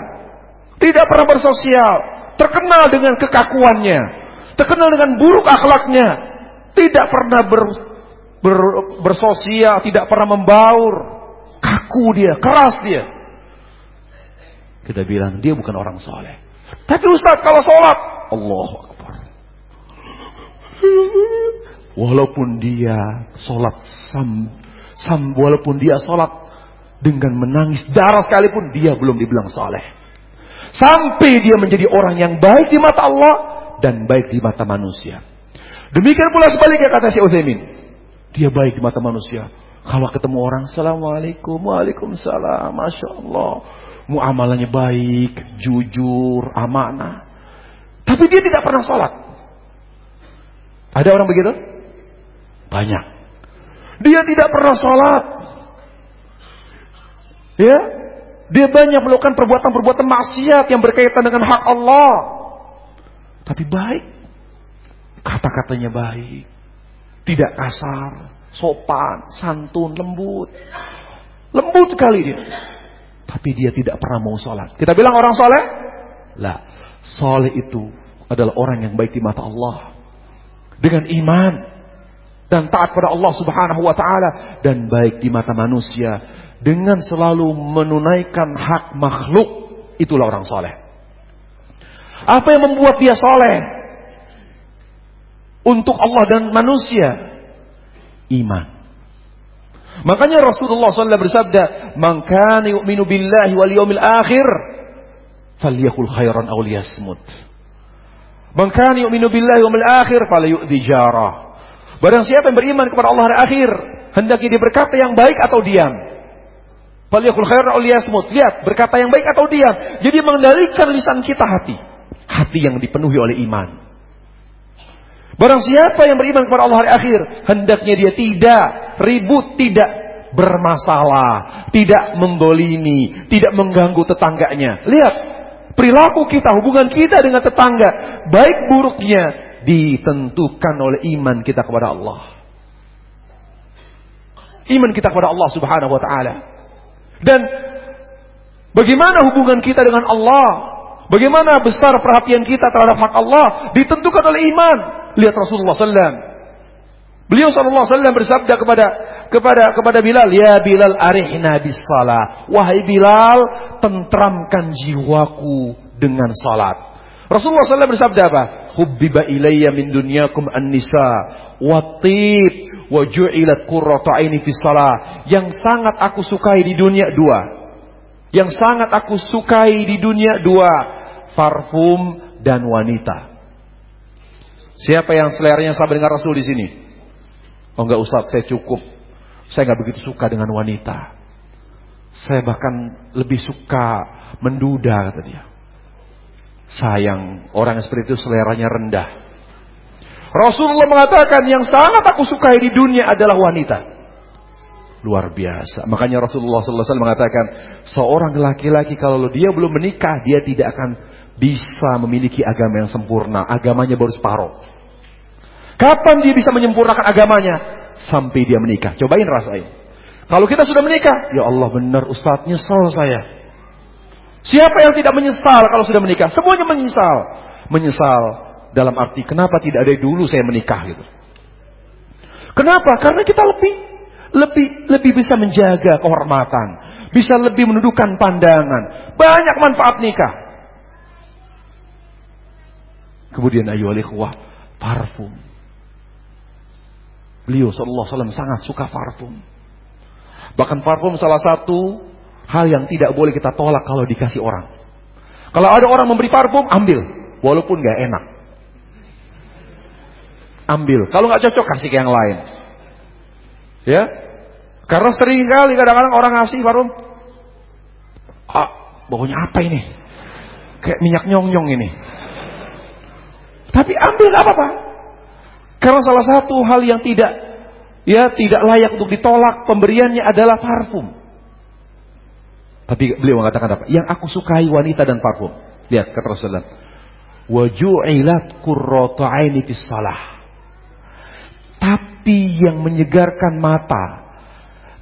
Tidak pernah bersosial. Terkenal dengan kekakuannya. Terkenal dengan buruk akhlaknya. Tidak pernah ber, ber, bersosial, tidak pernah membaur. Kaku dia, keras dia. Kita bilang dia bukan orang soleh. Tapi Ustaz kalau sholat, Allah Akbar. Walaupun dia sholat sam, sam, walaupun dia sholat dengan menangis darah sekalipun, dia belum dibilang soleh. Sampai dia menjadi orang yang baik di mata Allah dan baik di mata manusia. Demikian pula sebaliknya kata Syekh Utsaimin. Dia baik di mata manusia. Kalau ketemu orang, Assalamualaikum, Waalaikumsalam, Masya Allah. Muamalahnya baik, jujur, amanah. Tapi dia tidak pernah sholat. Ada orang begitu? Banyak. Dia tidak pernah sholat. Ya, dia banyak melakukan perbuatan-perbuatan maksiat yang berkaitan dengan hak Allah. Tapi baik. Kata-katanya baik. Tidak kasar, sopan, santun, lembut. Lembut sekali dia. Tapi dia tidak pernah mau sholat. Kita bilang orang soleh? Lah, soleh itu adalah orang yang baik di mata Allah. Dengan iman. Dan taat pada Allah subhanahu wa ta'ala. Dan baik di mata manusia. Dengan selalu menunaikan hak makhluk. Itulah orang soleh. Apa yang membuat dia soleh? Untuk Allah dan manusia iman. Makanya Rasulullah SAW bersabda, "Man yu'minu billahi wal yawmil akhir, falyakul khairan aw liyasmut." Man kana yu'minu billahi wal akhir, falyu'dhi jarah. Barang siapa yang beriman kepada Allah hari akhir, hendaknya dia berkata yang baik atau diam. Falyakul khairan aw liyasmut. Lihat, berkata yang baik atau diam. Jadi mengendalikan lisan kita hati. Hati yang dipenuhi oleh iman. Barang siapa yang beriman kepada Allah hari akhir, hendaknya dia tidak ribut, tidak bermasalah, tidak menggolimi, tidak mengganggu tetangganya. Lihat, perilaku kita, hubungan kita dengan tetangga, baik buruknya ditentukan oleh iman kita kepada Allah. Iman kita kepada Allah Subhanahu wa taala. Dan bagaimana hubungan kita dengan Allah? Bagaimana besar perhatian kita terhadap hak Allah ditentukan oleh iman. Lihat Rasulullah SAW. Beliau SAW bersabda kepada kepada kepada Bilal, ya Bilal arihna bis salah. Wahai Bilal, tentramkan jiwaku dengan salat. Rasulullah SAW bersabda apa? Hubbiba ilayya min dunyakum an-nisa watib wa ju'ilat qurratu aini fis salah. Yang sangat aku sukai di dunia dua. Yang sangat aku sukai di dunia dua, parfum dan wanita. Siapa yang seleranya sama dengan Rasul di sini? Oh enggak Ustaz, saya cukup. Saya enggak begitu suka dengan wanita. Saya bahkan lebih suka menduda kata dia. Sayang, orang seperti itu seleranya rendah. Rasulullah mengatakan yang sangat aku sukai di dunia adalah wanita. Luar biasa. Makanya Rasulullah SAW mengatakan, seorang laki-laki kalau dia belum menikah, dia tidak akan bisa memiliki agama yang sempurna. Agamanya baru separuh. Kapan dia bisa menyempurnakan agamanya? Sampai dia menikah. Cobain rasain. Kalau kita sudah menikah, ya Allah benar Ustaz nyesal saya. Siapa yang tidak menyesal kalau sudah menikah? Semuanya menyesal. Menyesal dalam arti kenapa tidak ada dulu saya menikah gitu. Kenapa? Karena kita lebih lebih lebih bisa menjaga kehormatan, bisa lebih menundukkan pandangan. Banyak manfaat nikah. Kemudian ayu alikhwah, parfum. Beliau sallallahu alaihi wasallam sangat suka parfum. Bahkan parfum salah satu hal yang tidak boleh kita tolak kalau dikasih orang. Kalau ada orang memberi parfum, ambil. Walaupun gak enak. Ambil. Kalau nggak cocok, kasih ke yang lain. Ya, karena sering kali kadang-kadang orang ngasih parfum, ah, baunya apa ini? Kayak minyak nyong-nyong ini. Tapi ambil gak apa-apa. Karena salah satu hal yang tidak ya tidak layak untuk ditolak pemberiannya adalah parfum. Tapi beliau mengatakan apa? Yang aku sukai wanita dan parfum. Lihat kata Rasulullah. Waju'ilat qurratu aini salah. Tapi yang menyegarkan mata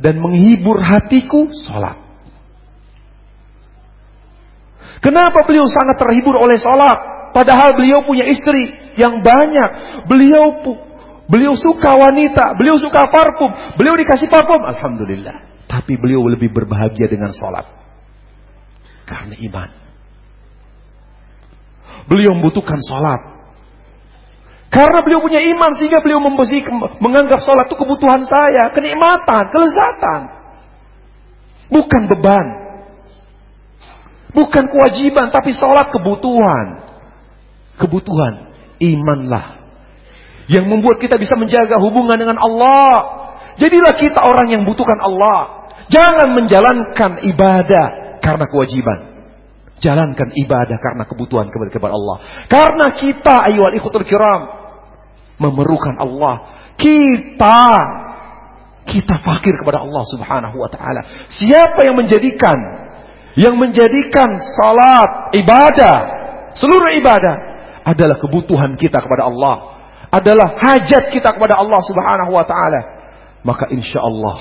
dan menghibur hatiku salat. Kenapa beliau sangat terhibur oleh sholat? Padahal beliau punya istri yang banyak. Beliau beliau suka wanita, beliau suka parfum, beliau dikasih parfum, alhamdulillah. Tapi beliau lebih berbahagia dengan sholat. Karena iman. Beliau membutuhkan sholat. Karena beliau punya iman sehingga beliau membesi, menganggap sholat itu kebutuhan saya, kenikmatan, kelezatan. Bukan beban. Bukan kewajiban, tapi sholat kebutuhan. Kebutuhan. Imanlah. Yang membuat kita bisa menjaga hubungan dengan Allah. Jadilah kita orang yang butuhkan Allah. Jangan menjalankan ibadah karena kewajiban. Jalankan ibadah karena kebutuhan kepada, kepada Allah. Karena kita ayuhal ikhwatul kiram. Memerlukan Allah. Kita kita fakir kepada Allah Subhanahu wa taala. Siapa yang menjadikan yang menjadikan salat, ibadah, seluruh ibadah adalah kebutuhan kita kepada Allah, adalah hajat kita kepada Allah Subhanahu wa taala, maka insya Allah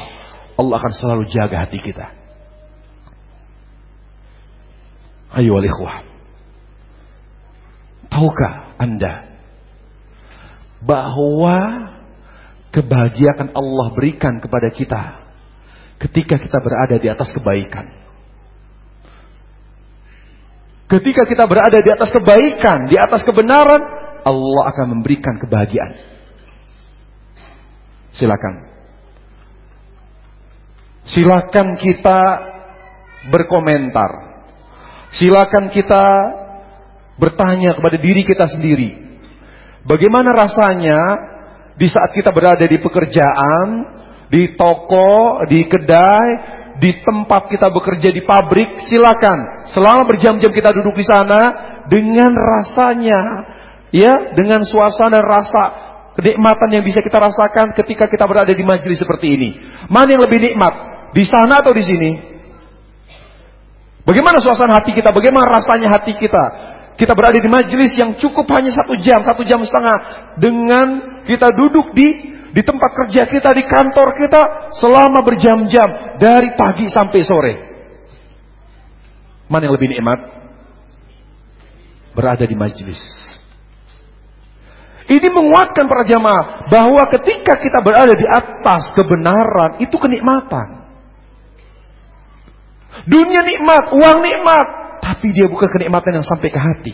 Allah akan selalu jaga hati kita. Ayo ikhwah. Tahukah Anda bahwa kebahagiaan Allah berikan kepada kita ketika kita berada di atas kebaikan? Ketika kita berada di atas kebaikan, di atas kebenaran, Allah akan memberikan kebahagiaan. Silakan. Silakan kita berkomentar. Silakan kita bertanya kepada diri kita sendiri. Bagaimana rasanya di saat kita berada di pekerjaan, di toko, di kedai, di tempat kita bekerja di pabrik, silakan. Selama berjam-jam kita duduk di sana dengan rasanya, ya, dengan suasana rasa kenikmatan yang bisa kita rasakan ketika kita berada di majelis seperti ini. Mana yang lebih nikmat? Di sana atau di sini? Bagaimana suasana hati kita? Bagaimana rasanya hati kita? Kita berada di majelis yang cukup hanya satu jam, satu jam setengah. Dengan kita duduk di di tempat kerja kita, di kantor kita selama berjam-jam dari pagi sampai sore. Mana yang lebih nikmat? Berada di majelis. Ini menguatkan para jamaah bahwa ketika kita berada di atas kebenaran itu kenikmatan. Dunia nikmat, uang nikmat, tapi dia bukan kenikmatan yang sampai ke hati.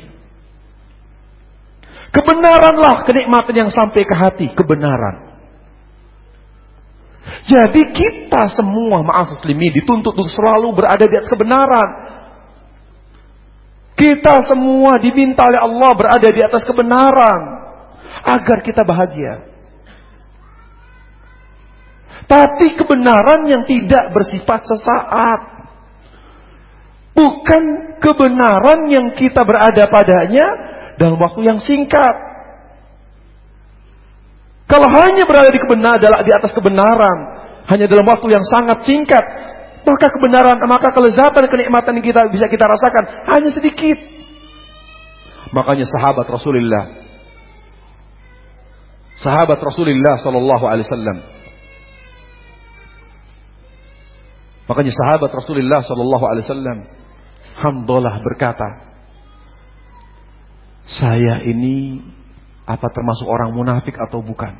Kebenaranlah kenikmatan yang sampai ke hati, kebenaran. Jadi kita semua maaf muslimin dituntut untuk selalu berada di atas kebenaran. Kita semua diminta oleh Allah berada di atas kebenaran agar kita bahagia. Tapi kebenaran yang tidak bersifat sesaat. Bukan kebenaran yang kita berada padanya dalam waktu yang singkat. Kalau hanya berada di kebenaran di atas kebenaran. Hanya dalam waktu yang sangat singkat, maka kebenaran, maka kelezatan kenikmatan yang kita bisa kita rasakan hanya sedikit. Makanya sahabat Rasulullah sahabat Rasulullah sallallahu alaihi wasallam. Makanya sahabat Rasulullah sallallahu alaihi wasallam berkata, "Saya ini apa termasuk orang munafik atau bukan?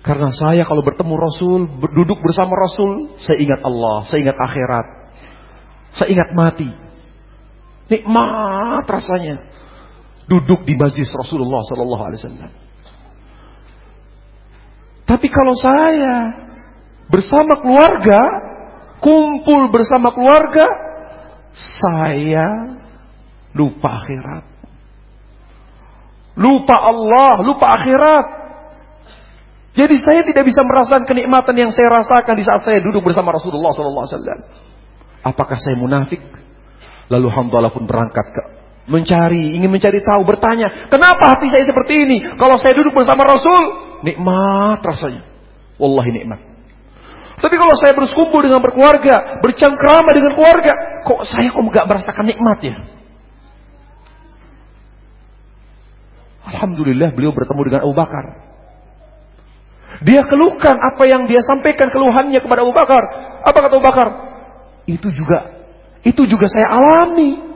Karena saya kalau bertemu Rasul, duduk bersama Rasul, saya ingat Allah, saya ingat akhirat. Saya ingat mati. Nikmat rasanya duduk di majlis Rasulullah sallallahu alaihi wasallam. Tapi kalau saya bersama keluarga, kumpul bersama keluarga, saya lupa akhirat. Lupa Allah, lupa akhirat. Jadi saya tidak bisa merasakan kenikmatan yang saya rasakan di saat saya duduk bersama Rasulullah SAW. Apakah saya munafik? Lalu Hamdalah pun berangkat ke mencari, ingin mencari tahu, bertanya, kenapa hati saya seperti ini? Kalau saya duduk bersama Rasul, nikmat rasanya. Wallahi nikmat. Tapi kalau saya berkumpul dengan berkeluarga, bercangkrama dengan keluarga, kok saya kok nggak merasakan nikmat ya? Alhamdulillah beliau bertemu dengan Abu Bakar. Dia keluhkan apa yang dia sampaikan keluhannya kepada Abu Bakar. Apa kata Abu Bakar? Itu juga itu juga saya alami.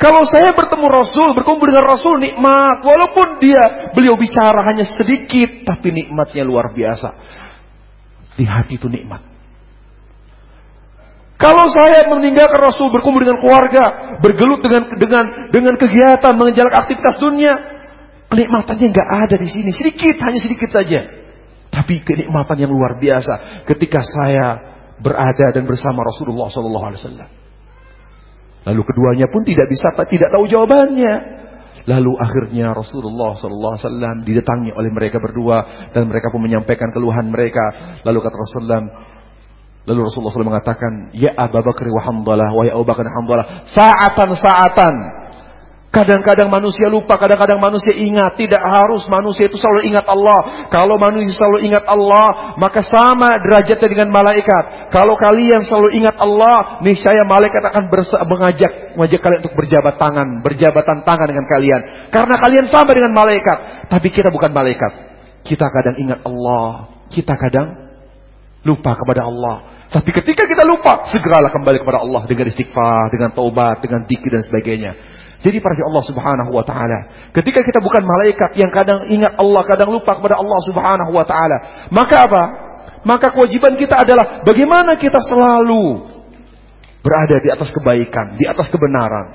Kalau saya bertemu Rasul, berkumpul dengan Rasul nikmat. Walaupun dia beliau bicara hanya sedikit, tapi nikmatnya luar biasa. Di hati itu nikmat. Kalau saya meninggalkan Rasul berkumpul dengan keluarga, bergelut dengan dengan dengan kegiatan mengejar aktivitas dunia, kenikmatannya nggak ada di sini. Sedikit, hanya sedikit saja. Tapi kenikmatan yang luar biasa ketika saya berada dan bersama Rasulullah Sallallahu Alaihi Wasallam. Lalu keduanya pun tidak bisa tidak tahu jawabannya. Lalu akhirnya Rasulullah sallallahu alaihi wasallam didatangi oleh mereka berdua dan mereka pun menyampaikan keluhan mereka. Lalu kata Rasulullah Lalu Rasulullah SAW mengatakan, Ya Abu Bakar wa Hamdalah, wa ya Abu Bakar Hamdalah, saatan-saatan Kadang-kadang manusia lupa, kadang-kadang manusia ingat. Tidak harus manusia itu selalu ingat Allah. Kalau manusia selalu ingat Allah, maka sama derajatnya dengan malaikat. Kalau kalian selalu ingat Allah, niscaya malaikat akan mengajak mengajak kalian untuk berjabat tangan, berjabatan tangan dengan kalian. Karena kalian sama dengan malaikat. Tapi kita bukan malaikat. Kita kadang ingat Allah, kita kadang lupa kepada Allah. Tapi ketika kita lupa, segeralah kembali kepada Allah dengan istighfar, dengan taubat, dengan dikir dan sebagainya. Jadi para Allah Subhanahu wa taala. Ketika kita bukan malaikat yang kadang ingat Allah, kadang lupa kepada Allah Subhanahu wa taala, maka apa? Maka kewajiban kita adalah bagaimana kita selalu berada di atas kebaikan, di atas kebenaran.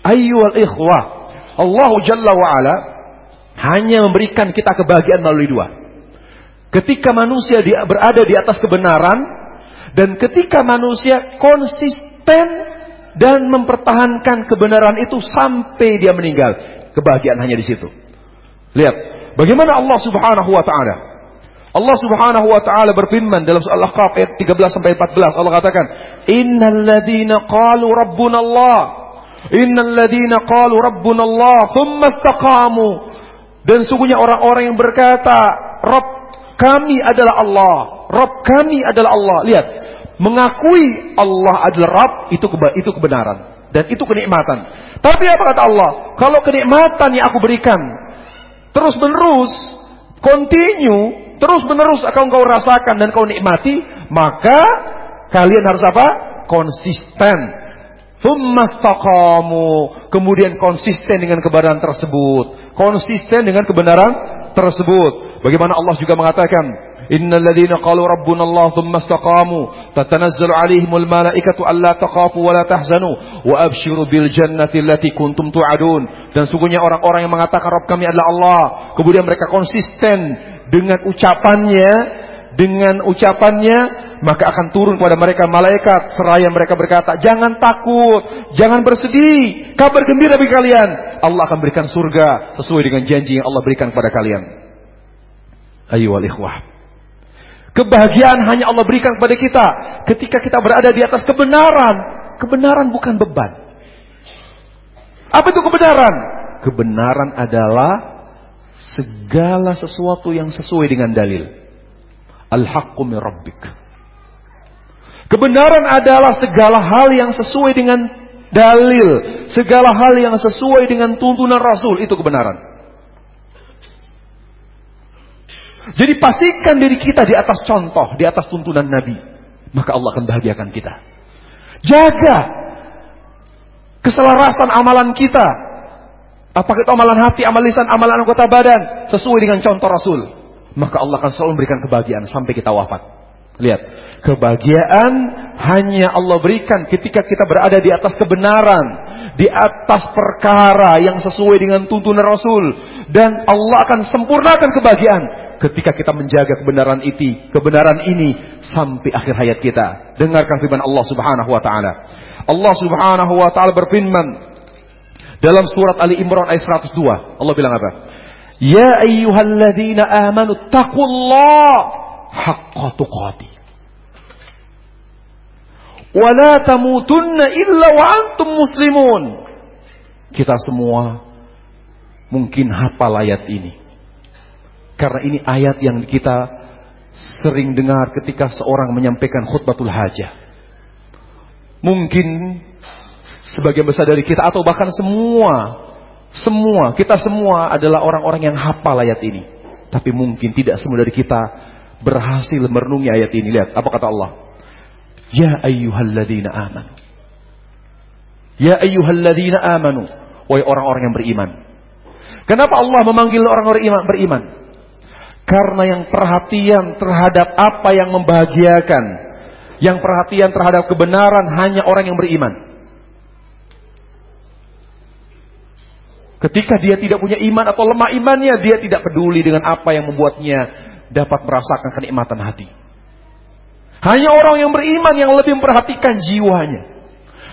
Ayyuhal ikhwah, Allah Jalla wa ala hanya memberikan kita kebahagiaan melalui dua. Ketika manusia berada di atas kebenaran dan ketika manusia konsisten dan mempertahankan kebenaran itu sampai dia meninggal. Kebahagiaan hanya di situ. Lihat bagaimana Allah Subhanahu wa taala. Allah Subhanahu wa taala berfirman dalam surah Al-Ahqaf ayat 13 sampai 14 Allah katakan, "Innal ladzina qalu rabbuna Allah" Innal ladzina qalu rabbuna Allah thumma istaqamu dan sungguhnya orang-orang yang berkata, Rabb kami adalah Allah, Rabb kami adalah Allah. Lihat, Mengakui Allah adalah Rabb itu itu kebenaran dan itu kenikmatan. Tapi apa kata Allah? Kalau kenikmatan yang aku berikan terus menerus, continue, terus menerus akan kau rasakan dan kau nikmati, maka kalian harus apa? Konsisten. Thummastaqamu. Kemudian konsisten dengan kebenaran tersebut. Konsisten dengan kebenaran tersebut. Bagaimana Allah juga mengatakan, إن الذين قالوا ربنا الله ثم استقاموا تتنزل عليهم الملائكة ألا تخافوا ولا تحزنوا وأبشروا بالجنة التي كنتم توعدون dan sungguhnya orang-orang yang mengatakan Rabb kami adalah Allah kemudian mereka konsisten dengan ucapannya dengan ucapannya maka akan turun kepada mereka malaikat seraya mereka berkata jangan takut jangan bersedih kabar gembira bagi kalian Allah akan berikan surga sesuai dengan janji yang Allah berikan kepada kalian ayo ikhwah Kebahagiaan hanya Allah berikan kepada kita ketika kita berada di atas kebenaran. Kebenaran bukan beban. Apa itu kebenaran? Kebenaran adalah segala sesuatu yang sesuai dengan dalil. Al-haqqu min rabbik. Kebenaran adalah segala hal yang sesuai dengan dalil, segala hal yang sesuai dengan tuntunan Rasul itu kebenaran. Jadi pastikan diri kita di atas contoh, di atas tuntunan Nabi. Maka Allah akan bahagiakan kita. Jaga keselarasan amalan kita. Apakah itu amalan hati, amalan lisan, amalan anggota badan. Sesuai dengan contoh Rasul. Maka Allah akan selalu memberikan kebahagiaan sampai kita wafat. Lihat, kebahagiaan hanya Allah berikan ketika kita berada di atas kebenaran, di atas perkara yang sesuai dengan tuntunan Rasul dan Allah akan sempurnakan kebahagiaan ketika kita menjaga kebenaran itu, kebenaran ini sampai akhir hayat kita. Dengarkan firman Allah Subhanahu wa taala. Allah Subhanahu wa taala berfirman dalam surat Ali Imran ayat 102. Allah bilang apa? Ya ayyuhalladzina amanu taqullaha haqqa tuqatih. Wa la tamutunna illa wa antum muslimun. Kita semua mungkin hafal ayat ini. Karena ini ayat yang kita sering dengar ketika seorang menyampaikan khutbatul hajah. Mungkin sebagian besar dari kita atau bahkan semua semua kita semua adalah orang-orang yang hafal ayat ini. Tapi mungkin tidak semua dari kita berhasil merenungi ayat ini. Lihat apa kata Allah. Ya ayyuhalladzina amanu. Ya ayyuhalladzina amanu. Wahai orang-orang yang beriman. Kenapa Allah memanggil orang-orang beriman? Karena yang perhatian terhadap apa yang membahagiakan, yang perhatian terhadap kebenaran hanya orang yang beriman. Ketika dia tidak punya iman atau lemah imannya, dia tidak peduli dengan apa yang membuatnya dapat merasakan kenikmatan hati. Hanya orang yang beriman yang lebih memperhatikan jiwanya.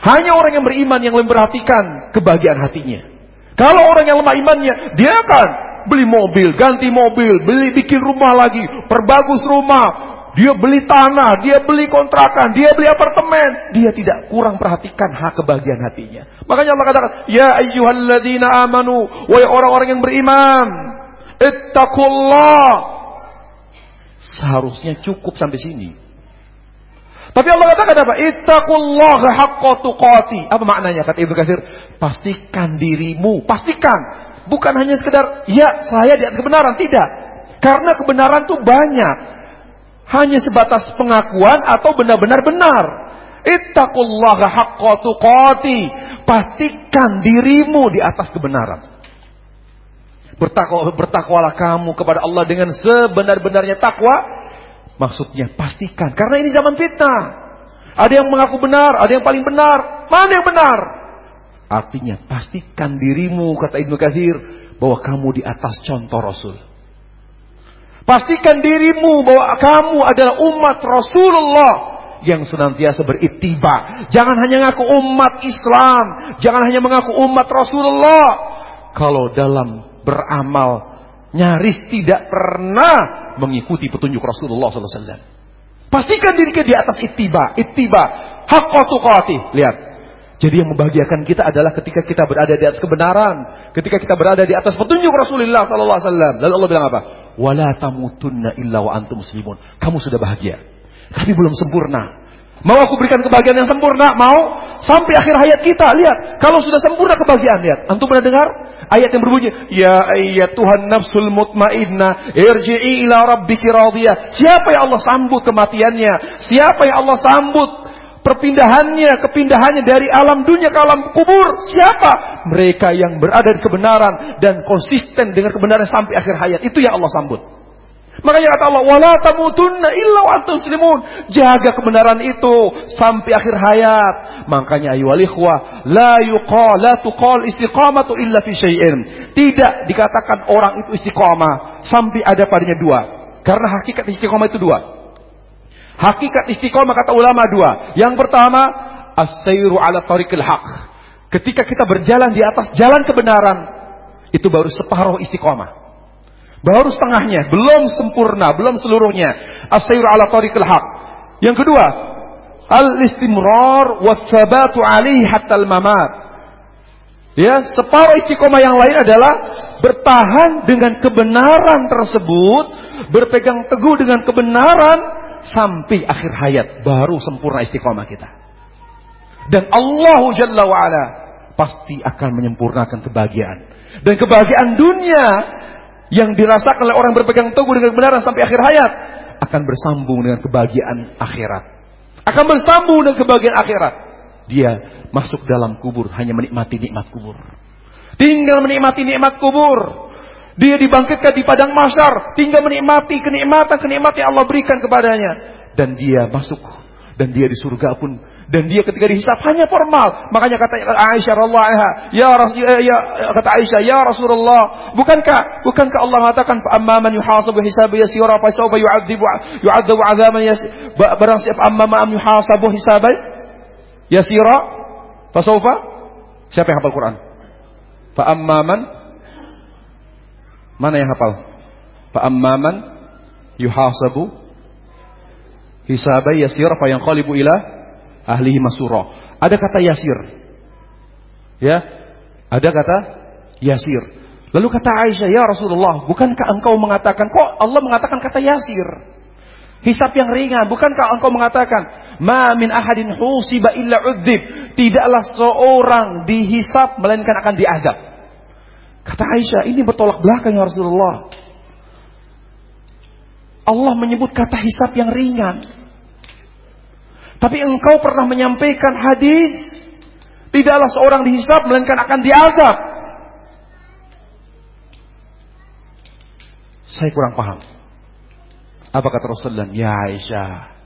Hanya orang yang beriman yang lebih memperhatikan kebahagiaan hatinya. Kalau orang yang lemah imannya, dia akan beli mobil, ganti mobil, beli bikin rumah lagi, perbagus rumah, dia beli tanah, dia beli kontrakan, dia beli apartemen. Dia tidak kurang perhatikan hak kebahagiaan hatinya. Makanya Allah katakan, Ya ayyuhalladzina amanu, wahai orang-orang yang beriman, ittaqullah. Seharusnya cukup sampai sini. Tapi Allah katakan apa? Ittaqullah haqqa tuqati. Apa maknanya kata Ibnu Katsir? Pastikan dirimu, pastikan Bukan hanya sekedar, ya saya di atas kebenaran. Tidak. Karena kebenaran itu banyak. Hanya sebatas pengakuan atau benar-benar benar. Ittaqullaha haqqa tuqati. Pastikan dirimu di atas kebenaran. Bertakwa, bertakwalah kamu kepada Allah dengan sebenar-benarnya takwa. Maksudnya pastikan. Karena ini zaman fitnah. Ada yang mengaku benar, ada yang paling benar. Mana yang benar? Artinya pastikan dirimu kata Ibnu Katsir bahwa kamu di atas contoh Rasul. Pastikan dirimu bahwa kamu adalah umat Rasulullah yang senantiasa berittiba. Jangan hanya mengaku umat Islam, jangan hanya mengaku umat Rasulullah. Kalau dalam beramal nyaris tidak pernah mengikuti petunjuk Rasulullah SAW. Pastikan diri kita di atas ittiba, ittiba, haqqa tuqati. Lihat, jadi yang membahagiakan kita adalah ketika kita berada di atas kebenaran, ketika kita berada di atas petunjuk Rasulullah sallallahu alaihi wasallam. Lalu Allah bilang apa? Wala tamutunna illa wa antum muslimun. Kamu sudah bahagia, tapi belum sempurna. Mau aku berikan kebahagiaan yang sempurna? Mau? Sampai akhir hayat kita. Lihat, kalau sudah sempurna kebahagiaan, lihat. Antum pernah dengar ayat yang berbunyi, Ya ayat Tuhan nafsul mutmainna, irji'i ila rabbiki radiyah. Siapa yang Allah sambut kematiannya? Siapa yang Allah sambut perpindahannya, kepindahannya dari alam dunia ke alam kubur. Siapa? Mereka yang berada di kebenaran dan konsisten dengan kebenaran sampai akhir hayat. Itu yang Allah sambut. Makanya kata Allah, "Wala tamutunna illa wa muslimun." Jaga kebenaran itu sampai akhir hayat. Makanya ayu ikhwah, la yuqal la tuqal istiqamatu illa fi syai'in. Tidak dikatakan orang itu istiqamah sampai ada padanya dua. Karena hakikat istiqamah itu dua. Hakikat istiqomah kata ulama dua. Yang pertama, as-sayru ala tariqil haq. Ketika kita berjalan di atas jalan kebenaran, itu baru separuh istiqomah. Baru setengahnya, belum sempurna, belum seluruhnya. As-sayru ala tariqil haq. Yang kedua, al-istimrar was-sabatu alaihi hatta al-mamat. Ya, separuh istiqomah yang lain adalah bertahan dengan kebenaran tersebut, berpegang teguh dengan kebenaran sampai akhir hayat baru sempurna istiqomah kita. Dan Allah Jalla wa'ala pasti akan menyempurnakan kebahagiaan. Dan kebahagiaan dunia yang dirasakan oleh orang berpegang teguh dengan kebenaran sampai akhir hayat akan bersambung dengan kebahagiaan akhirat. Akan bersambung dengan kebahagiaan akhirat. Dia masuk dalam kubur hanya menikmati nikmat kubur. Tinggal menikmati nikmat kubur. Dia dibangkitkan di padang masyar, tinggal menikmati kenikmatan-kenikmatan yang Allah berikan kepadanya. dan dia masuk dan dia di surga pun dan dia ketika dihisap hanya formal. Makanya kata Aisyah anha, ya, ya, ya kata Aisyah, ya Rasulullah, bukankah bukankah Allah mengatakan amma man yuhasabu hisabu yasira fa sawfa yu'adzibu yu'adzabu 'adzaban. Barang siapa amma man yuhasabu hisaban yasira fa sawfa Siapa yang hafal Quran? Fa amma man Mana yang hafal? Fa amma man yuhasabu hisabai yasir fa yanqalibu ila ahlihi masuro. Ada kata yasir. Ya. Ada kata yasir. Lalu kata Aisyah, "Ya Rasulullah, bukankah engkau mengatakan kok Allah mengatakan kata yasir? Hisab yang ringan, bukankah engkau mengatakan Ma min ahadin husiba illa udzib. Tidaklah seorang dihisap melainkan akan diadab. Kata Aisyah, ini bertolak belakang ya Rasulullah. Allah menyebut kata hisap yang ringan. Tapi engkau pernah menyampaikan hadis, tidaklah seorang dihisap melainkan akan diazab. Saya kurang paham. Apa kata Rasulullah? Ya Aisyah.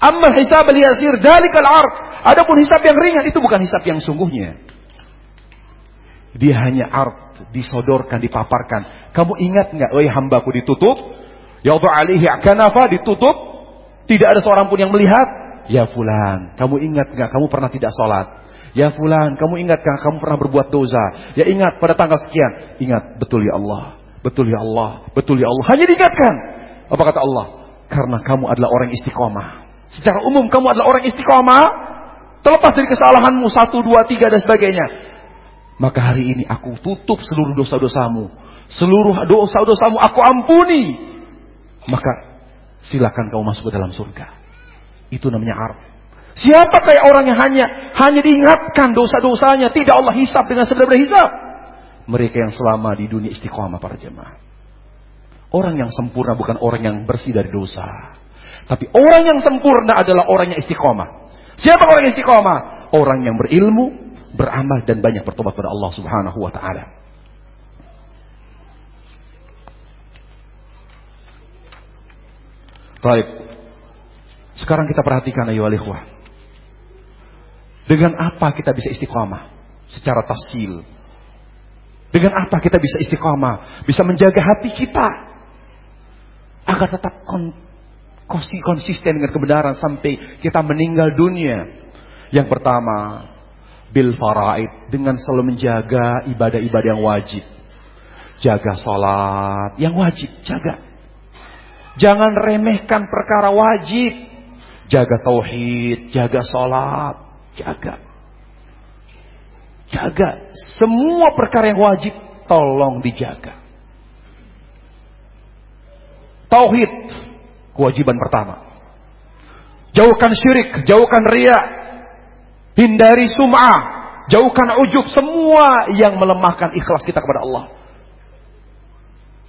Amma hisab al-yasir dalikal ard. Adapun hisab yang ringan itu bukan hisab yang sungguhnya. Dia hanya art, disodorkan, dipaparkan. Kamu ingat nggak, wahai hambaku ditutup? Ya Allah alihi kanafa ditutup. Tidak ada seorang pun yang melihat. Ya fulan, kamu ingat gak kamu pernah tidak sholat? Ya fulan, kamu ingat gak kamu pernah berbuat dosa? Ya ingat pada tanggal sekian. Ingat, betul ya Allah. Betul ya Allah. Betul ya Allah. Hanya diingatkan. Apa kata Allah? Karena kamu adalah orang istiqomah. Secara umum kamu adalah orang istiqomah. Terlepas dari kesalahanmu. Satu, dua, tiga dan sebagainya. Maka hari ini aku tutup seluruh dosa-dosamu. Seluruh dosa-dosamu aku ampuni. Maka silakan kamu masuk ke dalam surga. Itu namanya arf. Siapa kayak orang yang hanya hanya diingatkan dosa-dosanya, tidak Allah hisap dengan sebenar hisap. Mereka yang selama di dunia istiqomah para jemaah. Orang yang sempurna bukan orang yang bersih dari dosa. Tapi orang yang sempurna adalah orang yang istiqomah. Siapa orang yang istiqomah? Orang yang berilmu, beramal dan banyak bertobat pada Allah Subhanahu wa taala. Baik. Sekarang kita perhatikan ayo alikhwah. Dengan apa kita bisa istiqamah? Secara tafsil. Dengan apa kita bisa istiqamah? Bisa menjaga hati kita. Agar tetap konsisten dengan kebenaran sampai kita meninggal dunia. Yang pertama, bil faraid. Dengan selalu menjaga ibadah-ibadah yang wajib. Jaga sholat yang wajib, jaga. Jangan remehkan perkara wajib. Jaga tauhid, jaga sholat, jaga. Jaga. Semua perkara yang wajib, tolong dijaga. Tauhid, kewajiban pertama. Jauhkan syirik, jauhkan ria, hindari sum'ah, jauhkan ujub, semua yang melemahkan ikhlas kita kepada Allah.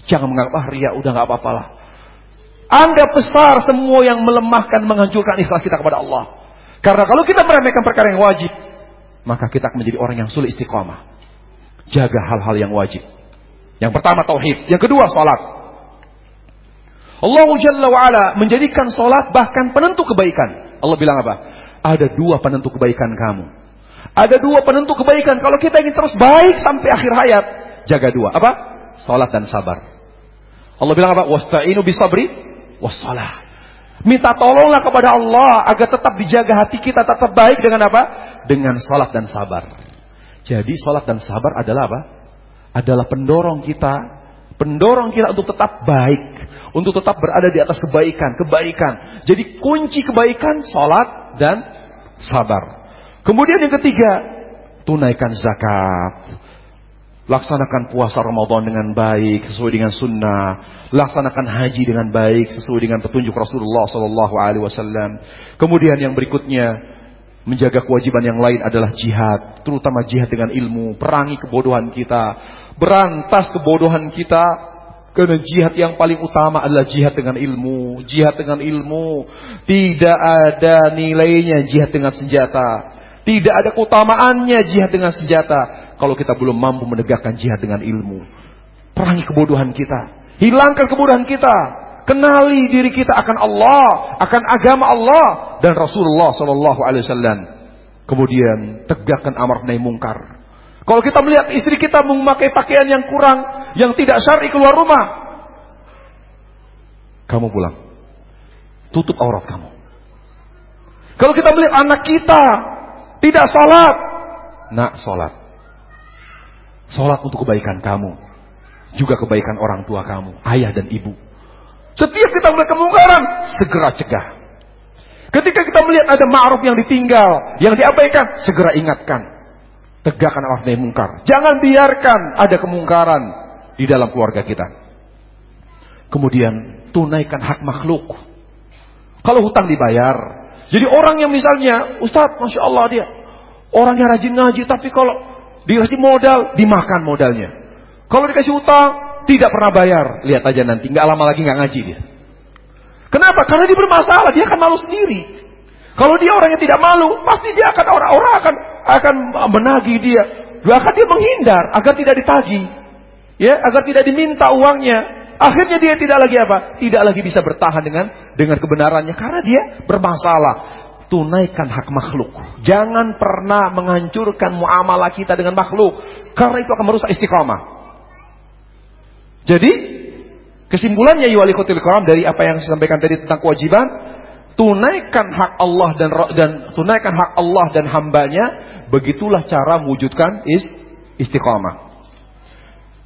Jangan menganggap, ah ria udah gak apa-apa lah. Anggap besar semua yang melemahkan, menghancurkan ikhlas kita kepada Allah. Karena kalau kita meremehkan perkara yang wajib, maka kita akan menjadi orang yang sulit istiqomah. Jaga hal-hal yang wajib. Yang pertama tauhid, yang kedua salat. Allah Jalla wa'ala menjadikan salat bahkan penentu kebaikan. Allah bilang apa? Ada dua penentu kebaikan kamu. Ada dua penentu kebaikan. Kalau kita ingin terus baik sampai akhir hayat, jaga dua. Apa? Salat dan sabar. Allah bilang apa? Wasta'inu bisabri wassalah. Minta tolonglah kepada Allah agar tetap dijaga hati kita tetap baik dengan apa? Dengan salat dan sabar. Jadi salat dan sabar adalah apa? Adalah pendorong kita, pendorong kita untuk tetap baik, untuk tetap berada di atas kebaikan, kebaikan. Jadi kunci kebaikan salat dan sabar. Kemudian yang ketiga, tunaikan zakat. Laksanakan puasa Ramadan dengan baik sesuai dengan sunnah. Laksanakan haji dengan baik sesuai dengan petunjuk Rasulullah Sallallahu Alaihi Wasallam. Kemudian yang berikutnya menjaga kewajiban yang lain adalah jihad, terutama jihad dengan ilmu, perangi kebodohan kita, berantas kebodohan kita. Karena jihad yang paling utama adalah jihad dengan ilmu. Jihad dengan ilmu. Tidak ada nilainya jihad dengan senjata. Tidak ada keutamaannya jihad dengan senjata kalau kita belum mampu menegakkan jihad dengan ilmu. Perangi kebodohan kita. Hilangkan kebodohan kita. Kenali diri kita akan Allah, akan agama Allah dan Rasulullah Sallallahu Alaihi Wasallam. Kemudian tegakkan amar nahi mungkar. Kalau kita melihat istri kita memakai pakaian yang kurang, yang tidak syar'i keluar rumah, kamu pulang. Tutup aurat kamu. Kalau kita melihat anak kita tidak sholat, nak sholat. Sholat untuk kebaikan kamu. Juga kebaikan orang tua kamu, ayah dan ibu. Setiap kita melihat kemungkaran, segera cegah. Ketika kita melihat ada ma'ruf yang ditinggal, yang diabaikan, segera ingatkan. Tegakkan amar nahi mungkar. Jangan biarkan ada kemungkaran di dalam keluarga kita. Kemudian tunaikan hak makhluk. Kalau hutang dibayar, jadi orang yang misalnya, Ustadz, masya Allah dia orangnya rajin ngaji, tapi kalau dikasih modal, dimakan modalnya. Kalau dikasih hutang, tidak pernah bayar. Lihat aja nanti, nggak lama lagi nggak ngaji dia. Kenapa? Karena dia bermasalah, dia akan malu sendiri. Kalau dia orang yang tidak malu, pasti dia akan orang-orang akan akan menagih dia. Bahkan dia menghindar agar tidak ditagih. Ya, agar tidak diminta uangnya. Akhirnya dia tidak lagi apa? Tidak lagi bisa bertahan dengan dengan kebenarannya karena dia bermasalah. Tunaikan hak makhluk. Jangan pernah menghancurkan muamalah kita dengan makhluk karena itu akan merusak istiqamah. Jadi kesimpulannya yuwali kotil dari apa yang saya sampaikan tadi tentang kewajiban tunaikan hak Allah dan dan tunaikan hak Allah dan hambanya, begitulah cara mewujudkan is, istiqamah.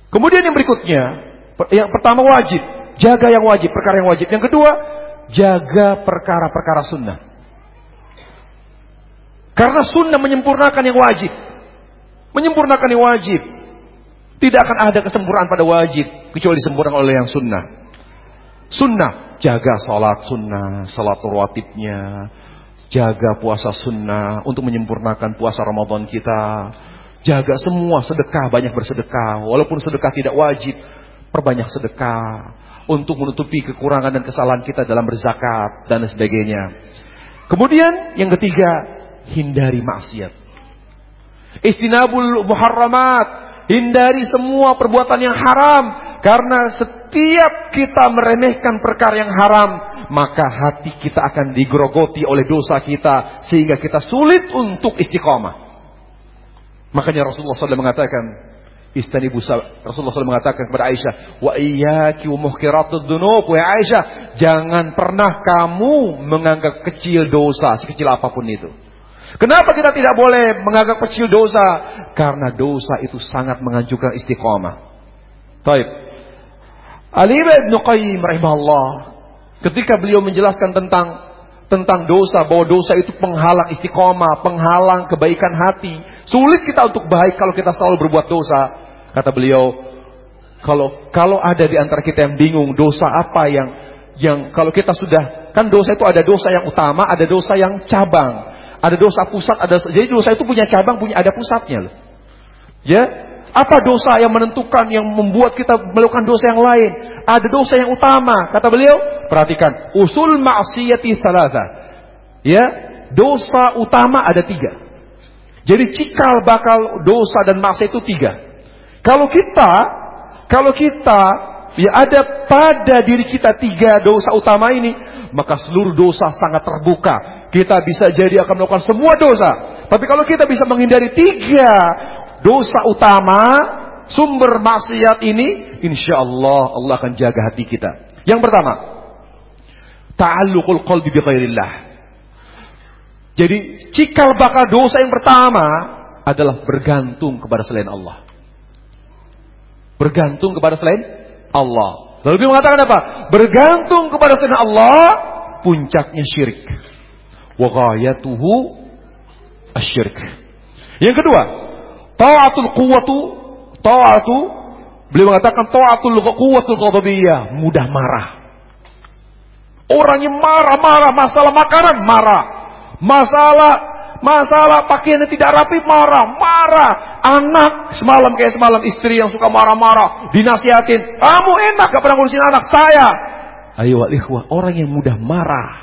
Kemudian yang berikutnya, yang pertama wajib, jaga yang wajib, perkara yang wajib. Yang kedua, jaga perkara-perkara sunnah. Karena sunnah menyempurnakan yang wajib. Menyempurnakan yang wajib. Tidak akan ada kesempurnaan pada wajib, kecuali disempurnakan oleh yang sunnah. Sunnah jaga sholat sunnah, sholat rawatibnya, jaga puasa sunnah untuk menyempurnakan puasa Ramadan kita, jaga semua sedekah, banyak bersedekah, walaupun sedekah tidak wajib, perbanyak sedekah untuk menutupi kekurangan dan kesalahan kita dalam berzakat dan sebagainya. Kemudian yang ketiga, hindari maksiat. Istinabul muharramat, hindari semua perbuatan yang haram karena setiap kita meremehkan perkara yang haram, maka hati kita akan digrogoti oleh dosa kita sehingga kita sulit untuk istiqomah. Makanya Rasulullah SAW mengatakan, Istani Busa, Rasulullah SAW mengatakan kepada Aisyah, Wa iyyaki wa muhkiratud dunub, wa Aisyah, jangan pernah kamu menganggap kecil dosa, sekecil apa pun itu. Kenapa kita tidak boleh menganggap kecil dosa? Karena dosa itu sangat menghancurkan istiqomah. Taib. Ali bin Qayyim rahimahullah ketika beliau menjelaskan tentang tentang dosa bahwa dosa itu penghalang istiqomah, penghalang kebaikan hati. Sulit kita untuk baik kalau kita selalu berbuat dosa. Kata beliau, kalau kalau ada di antara kita yang bingung dosa apa yang yang kalau kita sudah kan dosa itu ada dosa yang utama, ada dosa yang cabang, ada dosa pusat, ada jadi dosa itu punya cabang, punya ada pusatnya loh. Ya, apa dosa yang menentukan, yang membuat kita melakukan dosa yang lain? Ada dosa yang utama. Kata beliau, perhatikan. Usul maksiati salasa. Ya, dosa utama ada tiga. Jadi cikal bakal dosa dan maksiat itu tiga. Kalau kita, kalau kita ya ada pada diri kita tiga dosa utama ini, maka seluruh dosa sangat terbuka. Kita bisa jadi akan melakukan semua dosa. Tapi kalau kita bisa menghindari tiga dosa utama, sumber maksiat ini, insya Allah Allah akan jaga hati kita. Yang pertama, ta'alluqul qalbi bi ghairillah. Jadi cikal bakal dosa yang pertama adalah bergantung kepada selain Allah. Bergantung kepada selain Allah. Lalu dia mengatakan apa? Bergantung kepada selain Allah, puncaknya syirik. Wa ghayatuhu asyirik. Yang kedua, Ta'atul quwwatu ta'atu beliau mengatakan ta'atul quwwatul ghadabiyah, mudah marah. Orangnya marah-marah masalah makanan, marah. Masalah masalah pakaiannya tidak rapi, marah, marah. Anak semalam kayak semalam istri yang suka marah-marah, dinasihatin, "Kamu enak gak pernah ngurusin anak saya." Ayo ikhwah, orang yang mudah marah.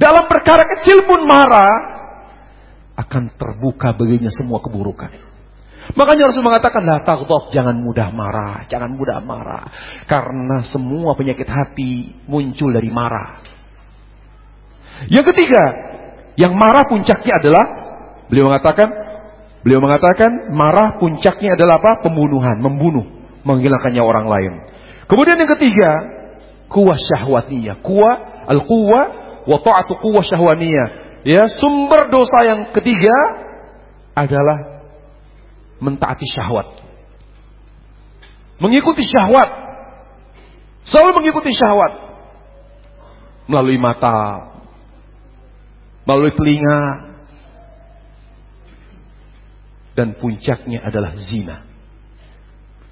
Dalam perkara kecil pun marah, akan terbuka baginya semua keburukan. Makanya Rasul mengatakan, La taghdab, jangan mudah marah, jangan mudah marah. Karena semua penyakit hati muncul dari marah. Yang ketiga, yang marah puncaknya adalah, beliau mengatakan, beliau mengatakan, marah puncaknya adalah apa? Pembunuhan, membunuh, menghilangkan nyawa orang lain. Kemudian yang ketiga, kuah syahwatiyah. Kuah, al-kuwa, wa kuah syahwaniyah. Ya, sumber dosa yang ketiga adalah mentaati syahwat. Mengikuti syahwat. Selalu mengikuti syahwat. Melalui mata. Melalui telinga. Dan puncaknya adalah zina.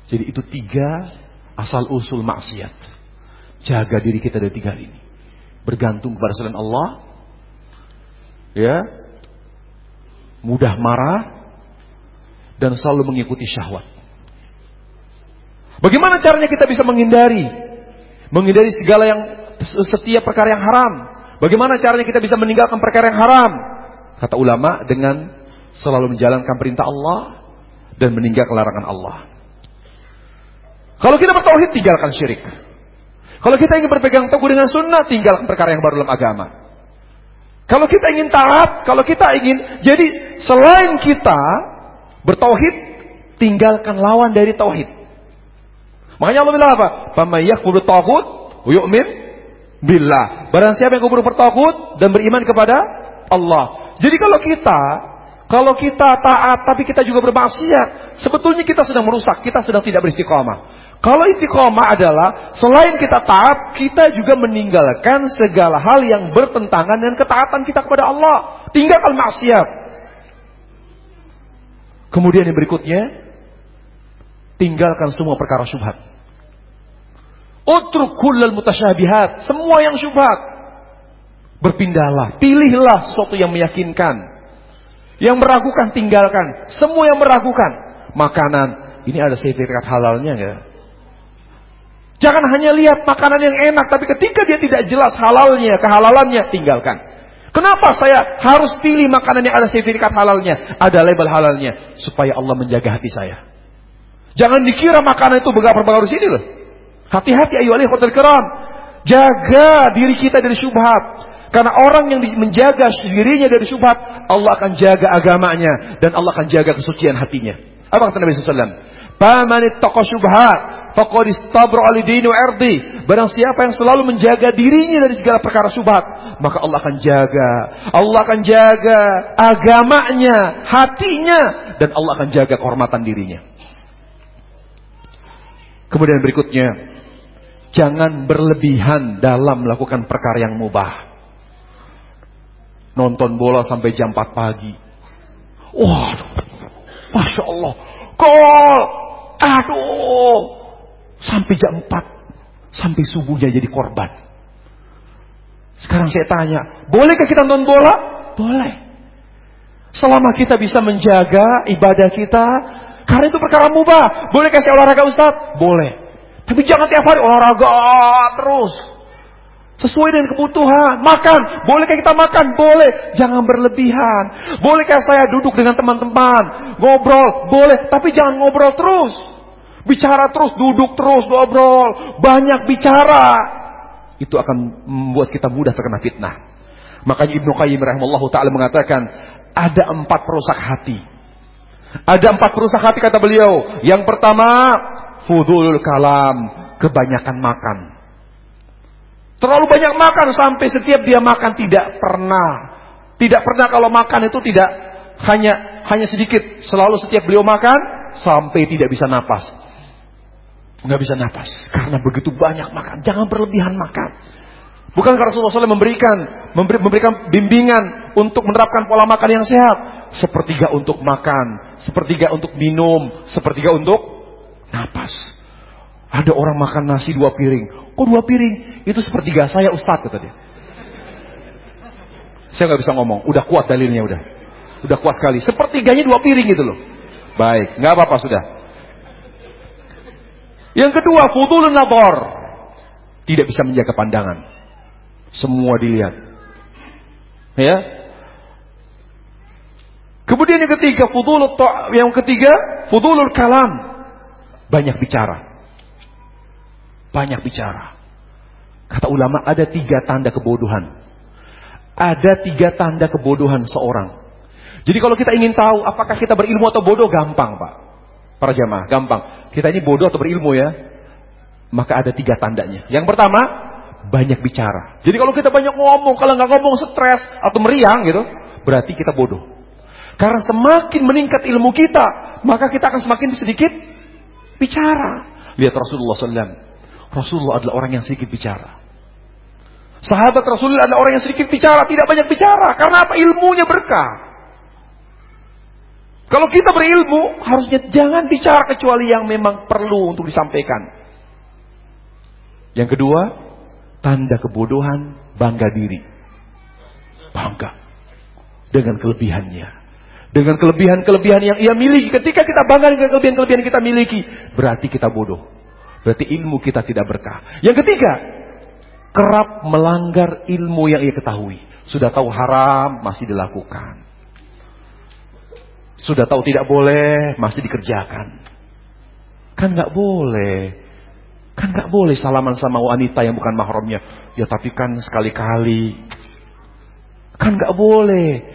Jadi itu tiga asal usul maksiat. Jaga diri kita dari tiga ini. Bergantung kepada selain Allah. Ya. Mudah marah dan selalu mengikuti syahwat. Bagaimana caranya kita bisa menghindari menghindari segala yang setiap perkara yang haram? Bagaimana caranya kita bisa meninggalkan perkara yang haram? Kata ulama dengan selalu menjalankan perintah Allah dan meninggalkan larangan Allah. Kalau kita bertauhid tinggalkan syirik. Kalau kita ingin berpegang teguh dengan sunnah tinggalkan perkara yang baru dalam agama. Kalau kita ingin taat, kalau kita ingin jadi selain kita Bertauhid, tinggalkan lawan dari tauhid. Makanya Allah bilang apa? Faman yakfuru tauhid yu'min billah. Barang siapa yang kubur bertauhid dan beriman kepada Allah. Jadi kalau kita kalau kita taat tapi kita juga bermaksiat, sebetulnya kita sedang merusak, kita sedang tidak beristiqomah. Kalau istiqomah adalah selain kita taat, kita juga meninggalkan segala hal yang bertentangan dengan ketaatan kita kepada Allah. Tinggalkan maksiat. Kemudian yang berikutnya, tinggalkan semua perkara syubhat. Utruk mutasyabihat, semua yang syubhat. Berpindahlah, pilihlah sesuatu yang meyakinkan. Yang meragukan tinggalkan, semua yang meragukan. Makanan, ini ada sertifikat halalnya enggak? Jangan hanya lihat makanan yang enak, tapi ketika dia tidak jelas halalnya, kehalalannya, tinggalkan. Kenapa saya harus pilih makanan yang ada sertifikat halalnya, ada label halalnya, supaya Allah menjaga hati saya. Jangan dikira makanan itu berpengaruh sini loh. Hati-hati ayo alih hotel keram. Jaga diri kita dari syubhat. Karena orang yang menjaga dirinya dari syubhat, Allah akan jaga agamanya dan Allah akan jaga kesucian hatinya. Apa kata Nabi SAW? Pamanit toko syubhat, faqad istabra alidinu erdi. Barang siapa yang selalu menjaga dirinya dari segala perkara syubhat, maka Allah akan jaga. Allah akan jaga agamanya, hatinya, dan Allah akan jaga kehormatan dirinya. Kemudian berikutnya, jangan berlebihan dalam melakukan perkara yang mubah. Nonton bola sampai jam 4 pagi. Wah, Masya Allah. Gol. Aduh. Sampai jam 4. Sampai subuhnya jadi korban. Sekarang saya tanya, bolehkah kita nonton bola? Boleh. Selama kita bisa menjaga ibadah kita, karena itu perkara mubah. Bolehkah saya olahraga Ustaz? Boleh. Tapi jangan tiap hari olahraga terus. Sesuai dengan kebutuhan. Makan. Bolehkah kita makan? Boleh. Jangan berlebihan. Bolehkah saya duduk dengan teman-teman? Ngobrol? Boleh. Tapi jangan ngobrol terus. Bicara terus, duduk terus, ngobrol. Banyak bicara itu akan membuat kita mudah terkena fitnah. Makanya Ibnu Qayyim rahimahullah taala mengatakan ada empat perusak hati. Ada empat perusak hati kata beliau. Yang pertama, fudulul kalam, kebanyakan makan. Terlalu banyak makan sampai setiap dia makan tidak pernah. Tidak pernah kalau makan itu tidak hanya hanya sedikit. Selalu setiap beliau makan sampai tidak bisa napas nggak bisa nafas karena begitu banyak makan. Jangan berlebihan makan. Bukan karena Rasulullah SAW memberikan memberi, memberikan bimbingan untuk menerapkan pola makan yang sehat. Sepertiga untuk makan, sepertiga untuk minum, sepertiga untuk napas. Ada orang makan nasi dua piring. Kok dua piring? Itu sepertiga saya Ustadz kata dia. Saya nggak bisa ngomong. Udah kuat dalilnya udah. Udah kuat sekali. Sepertiganya dua piring gitu loh. Baik, nggak apa-apa sudah. Yang kedua, fudulun nadhar. Tidak bisa menjaga pandangan. Semua dilihat. Ya. Kemudian yang ketiga, fudulul yang ketiga, fudulul kalam. Banyak bicara. Banyak bicara. Kata ulama ada tiga tanda kebodohan. Ada tiga tanda kebodohan seorang. Jadi kalau kita ingin tahu apakah kita berilmu atau bodoh, gampang Pak. Para jamaah, gampang. Kita ini bodoh atau berilmu ya. Maka ada tiga tandanya. Yang pertama, banyak bicara. Jadi kalau kita banyak ngomong, kalau nggak ngomong stres atau meriang gitu, berarti kita bodoh. Karena semakin meningkat ilmu kita, maka kita akan semakin sedikit bicara. Lihat Rasulullah SAW. Rasulullah adalah orang yang sedikit bicara. Sahabat Rasulullah adalah orang yang sedikit bicara, tidak banyak bicara. Karena apa? Ilmunya berkah. Kalau kita berilmu, harusnya jangan bicara kecuali yang memang perlu untuk disampaikan. Yang kedua, tanda kebodohan, bangga diri. Bangga. Dengan kelebihannya dengan kelebihan-kelebihan yang ia miliki. Ketika kita bangga dengan kelebihan-kelebihan yang kita miliki, berarti kita bodoh. Berarti ilmu kita tidak berkah. Yang ketiga, kerap melanggar ilmu yang ia ketahui. Sudah tahu haram, masih dilakukan. Sudah tahu tidak boleh, masih dikerjakan. Kan nggak boleh. Kan nggak boleh salaman sama wanita yang bukan mahramnya. Ya tapi kan sekali-kali. Kan nggak boleh.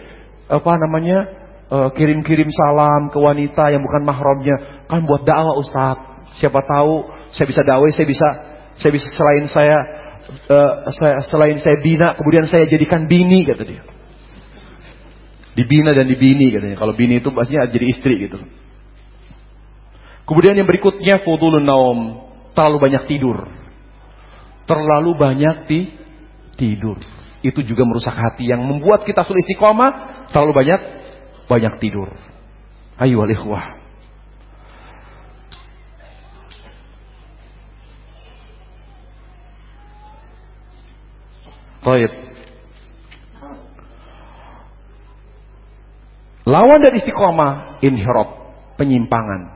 Apa namanya? Eh, kirim-kirim salam ke wanita yang bukan mahramnya kan buat dakwah Ustaz. Siapa tahu saya bisa dakwah, saya bisa saya bisa selain saya uh, saya selain saya bina kemudian saya jadikan bini kata dia. Dibina dan dibini katanya. Kalau bini itu pastinya jadi istri gitu. Kemudian yang berikutnya fudulun naum, terlalu banyak tidur. Terlalu banyak di tidur. Itu juga merusak hati yang membuat kita sulit istiqomah, terlalu banyak banyak tidur. Ayo ikhwah. Taib. Lawan dari istiqomah inhirab, penyimpangan.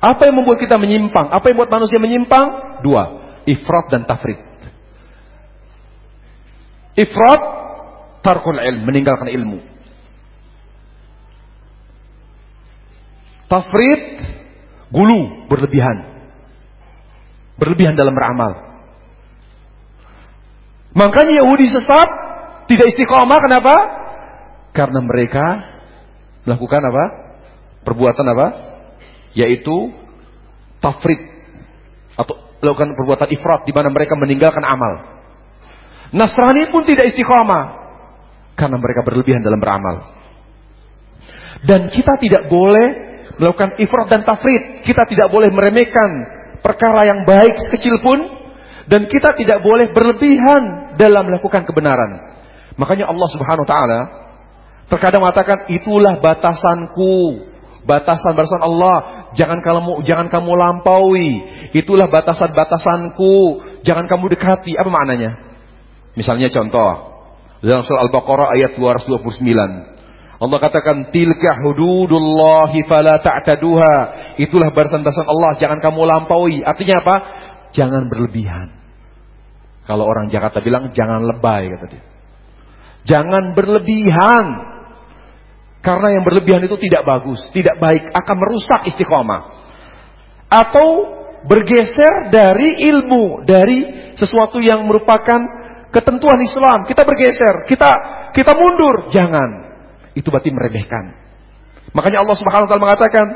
Apa yang membuat kita menyimpang? Apa yang membuat manusia menyimpang? Dua, ifrat dan tafrid. Ifrat, tarkul ilm, meninggalkan ilmu. Tafrid, gulu, berlebihan. Berlebihan dalam beramal. Makanya Yahudi sesat, tidak istiqomah, kenapa? Karena mereka melakukan apa? Perbuatan apa? Yaitu tafrid atau melakukan perbuatan ifrat di mana mereka meninggalkan amal. Nasrani pun tidak istiqomah karena mereka berlebihan dalam beramal. Dan kita tidak boleh melakukan ifrat dan tafrid. Kita tidak boleh meremehkan perkara yang baik sekecil pun dan kita tidak boleh berlebihan dalam melakukan kebenaran. Makanya Allah Subhanahu wa taala terkadang mengatakan itulah batasanku. Batasan-batasan Allah jangan kamu jangan kamu lampaui. Itulah batasan-batasanku, jangan kamu dekati. Apa maknanya? Misalnya contoh dalam surah Al-Baqarah ayat 229. Allah katakan tilka hududullahi fala ta'taduha. Itulah barisan-barisan Allah, jangan kamu lampaui. Artinya apa? Jangan berlebihan. Kalau orang Jakarta bilang jangan lebay kata dia. Jangan berlebihan. Karena yang berlebihan itu tidak bagus, tidak baik, akan merusak istiqomah. Atau bergeser dari ilmu, dari sesuatu yang merupakan ketentuan Islam. Kita bergeser, kita kita mundur, jangan itu berarti meremehkan. Makanya Allah Subhanahu wa taala mengatakan,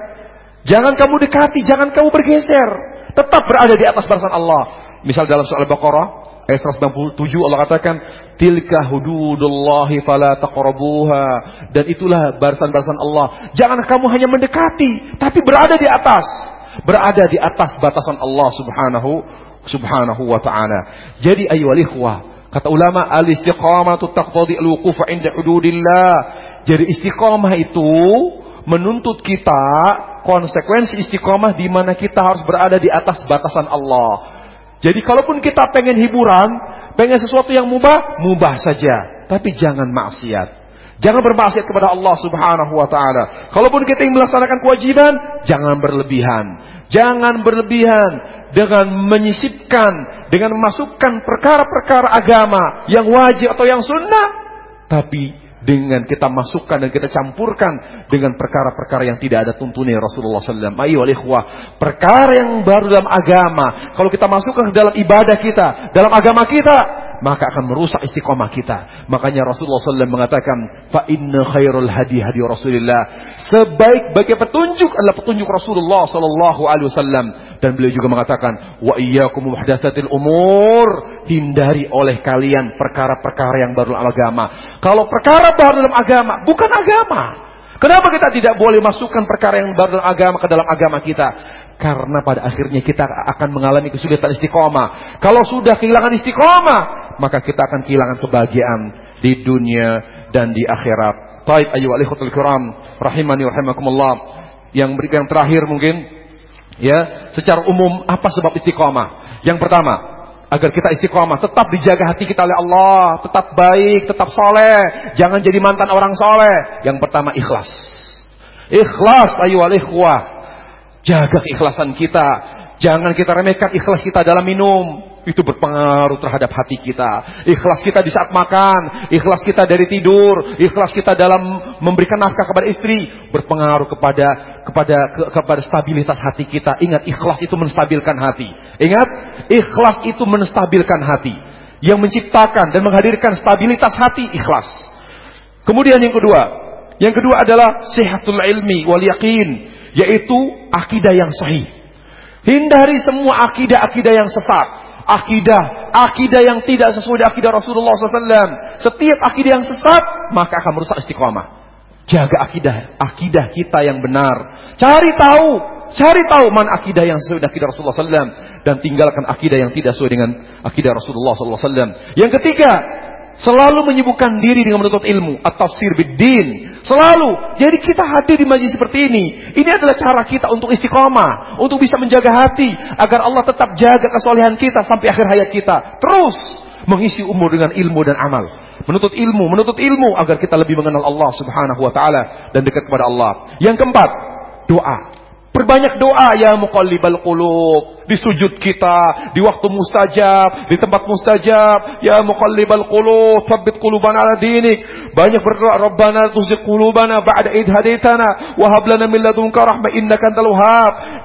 jangan kamu dekati, jangan kamu bergeser, tetap berada di atas barisan Allah. Misal dalam surah Al-Baqarah ayat 197 Allah katakan, "Tilka hududullahi fala taqrabuha." Dan itulah barisan-barisan Allah. Jangan kamu hanya mendekati, tapi berada di atas. Berada di atas batasan Allah Subhanahu Subhanahu wa taala. Jadi ayo ikhwah, Kata ulama al-istiqamatu taqtadi al-wuquf 'inda hududillah. Jadi istiqamah itu menuntut kita konsekuensi istiqamah di mana kita harus berada di atas batasan Allah. Jadi kalaupun kita pengen hiburan, pengen sesuatu yang mubah, mubah saja, tapi jangan maksiat. Jangan bermaksiat kepada Allah Subhanahu wa taala. Kalaupun kita ingin melaksanakan kewajiban, jangan berlebihan. Jangan berlebihan dengan menyisipkan dengan memasukkan perkara-perkara agama yang wajib atau yang sunnah, tapi dengan kita masukkan dan kita campurkan dengan perkara-perkara yang tidak ada tuntunnya Rasulullah SAW. Ayo ikhwah, perkara yang baru dalam agama, kalau kita masukkan ke dalam ibadah kita, dalam agama kita, maka akan merusak istiqomah kita. Makanya Rasulullah SAW mengatakan, fa inna khairul hadi hadi Rasulullah. Sebaik-baiknya petunjuk adalah petunjuk Rasulullah Sallallahu Alaihi Wasallam. Dan beliau juga mengatakan, wa iyyakum muhdatsatil umur. Hindari oleh kalian perkara-perkara yang baru dalam agama. Kalau perkara baru dalam agama, bukan agama. Kenapa kita tidak boleh masukkan perkara yang baru dalam agama ke dalam agama kita? Karena pada akhirnya kita akan mengalami kesulitan istiqomah. Kalau sudah kehilangan istiqomah, maka kita akan kehilangan kebahagiaan di dunia dan di akhirat. Taib ayu alikhutul kiram rahimani rahimakumullah. Yang yang terakhir mungkin ya, secara umum apa sebab istiqomah? Yang pertama, agar kita istiqomah, tetap dijaga hati kita oleh Allah, tetap baik, tetap soleh, jangan jadi mantan orang soleh. Yang pertama ikhlas. Ikhlas ayu alikhwah. Jaga keikhlasan kita. Jangan kita remehkan ikhlas kita dalam minum itu berpengaruh terhadap hati kita. Ikhlas kita di saat makan, ikhlas kita dari tidur, ikhlas kita dalam memberikan nafkah kepada istri berpengaruh kepada kepada ke, kepada stabilitas hati kita. Ingat ikhlas itu menstabilkan hati. Ingat, ikhlas itu menstabilkan hati. Yang menciptakan dan menghadirkan stabilitas hati ikhlas. Kemudian yang kedua, yang kedua adalah sehatul ilmi wal yakin, yaitu akidah yang sahih. Hindari semua akidah-akidah yang sesat akidah, akidah yang tidak sesuai dengan akidah Rasulullah SAW. Setiap akidah yang sesat, maka akan merusak istiqomah. Jaga akidah, akidah kita yang benar. Cari tahu, cari tahu mana akidah yang sesuai dengan akidah Rasulullah SAW. Dan tinggalkan akidah yang tidak sesuai dengan akidah Rasulullah SAW. Yang ketiga, Selalu menyibukkan diri dengan menuntut ilmu. atau tafsir bidin. Selalu. Jadi kita hadir di majlis seperti ini. Ini adalah cara kita untuk istiqomah. Untuk bisa menjaga hati. Agar Allah tetap jaga kesolehan kita sampai akhir hayat kita. Terus mengisi umur dengan ilmu dan amal. Menuntut ilmu, menuntut ilmu agar kita lebih mengenal Allah subhanahu wa ta'ala. Dan dekat kepada Allah. Yang keempat, doa. Perbanyak doa ya muqallibal qulub. Di sujud kita, di waktu mustajab, di tempat mustajab. Ya muqallibal qulub, tsabbit qulubana ala dinik. Banyak berdoa, Rabbana tuzigh qulubana ba'da id hadaitana wa hab lana min ladunka rahmah innaka antal.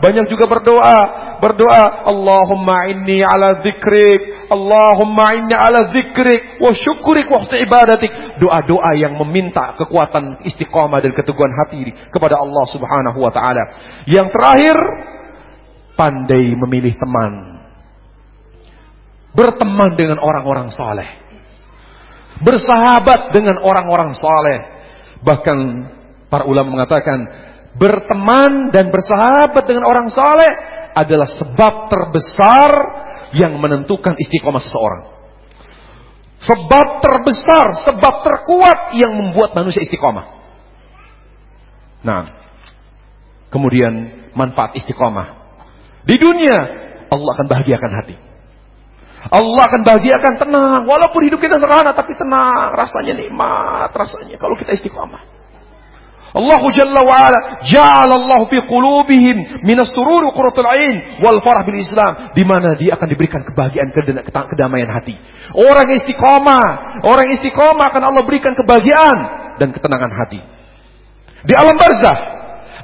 Banyak juga berdoa, berdoa, Allahumma inni ala dzikrik, Allahumma inni ala dzikrik wa syukrik wa ibadatik. Doa-doa yang meminta kekuatan istiqamah dan keteguhan hati kepada Allah Subhanahu wa taala. Yang terakhir, pandai memilih teman. Berteman dengan orang-orang soleh. Bersahabat dengan orang-orang soleh. Bahkan para ulama mengatakan, berteman dan bersahabat dengan orang soleh adalah sebab terbesar yang menentukan istiqomah seseorang. Sebab terbesar, sebab terkuat yang membuat manusia istiqomah. Nah, Kemudian manfaat istiqomah. Di dunia Allah akan bahagiakan hati. Allah akan bahagiakan tenang. Walaupun hidup kita sederhana tapi tenang. Rasanya nikmat. Rasanya kalau kita istiqomah. Allah Jalla wa ala Allah fi qulubihim minas sururi qurratul ain wal farah bil Islam di mana dia akan diberikan kebahagiaan kedamaian hati. Orang istiqomah, orang istiqomah akan Allah berikan kebahagiaan dan ketenangan hati. Di alam barzah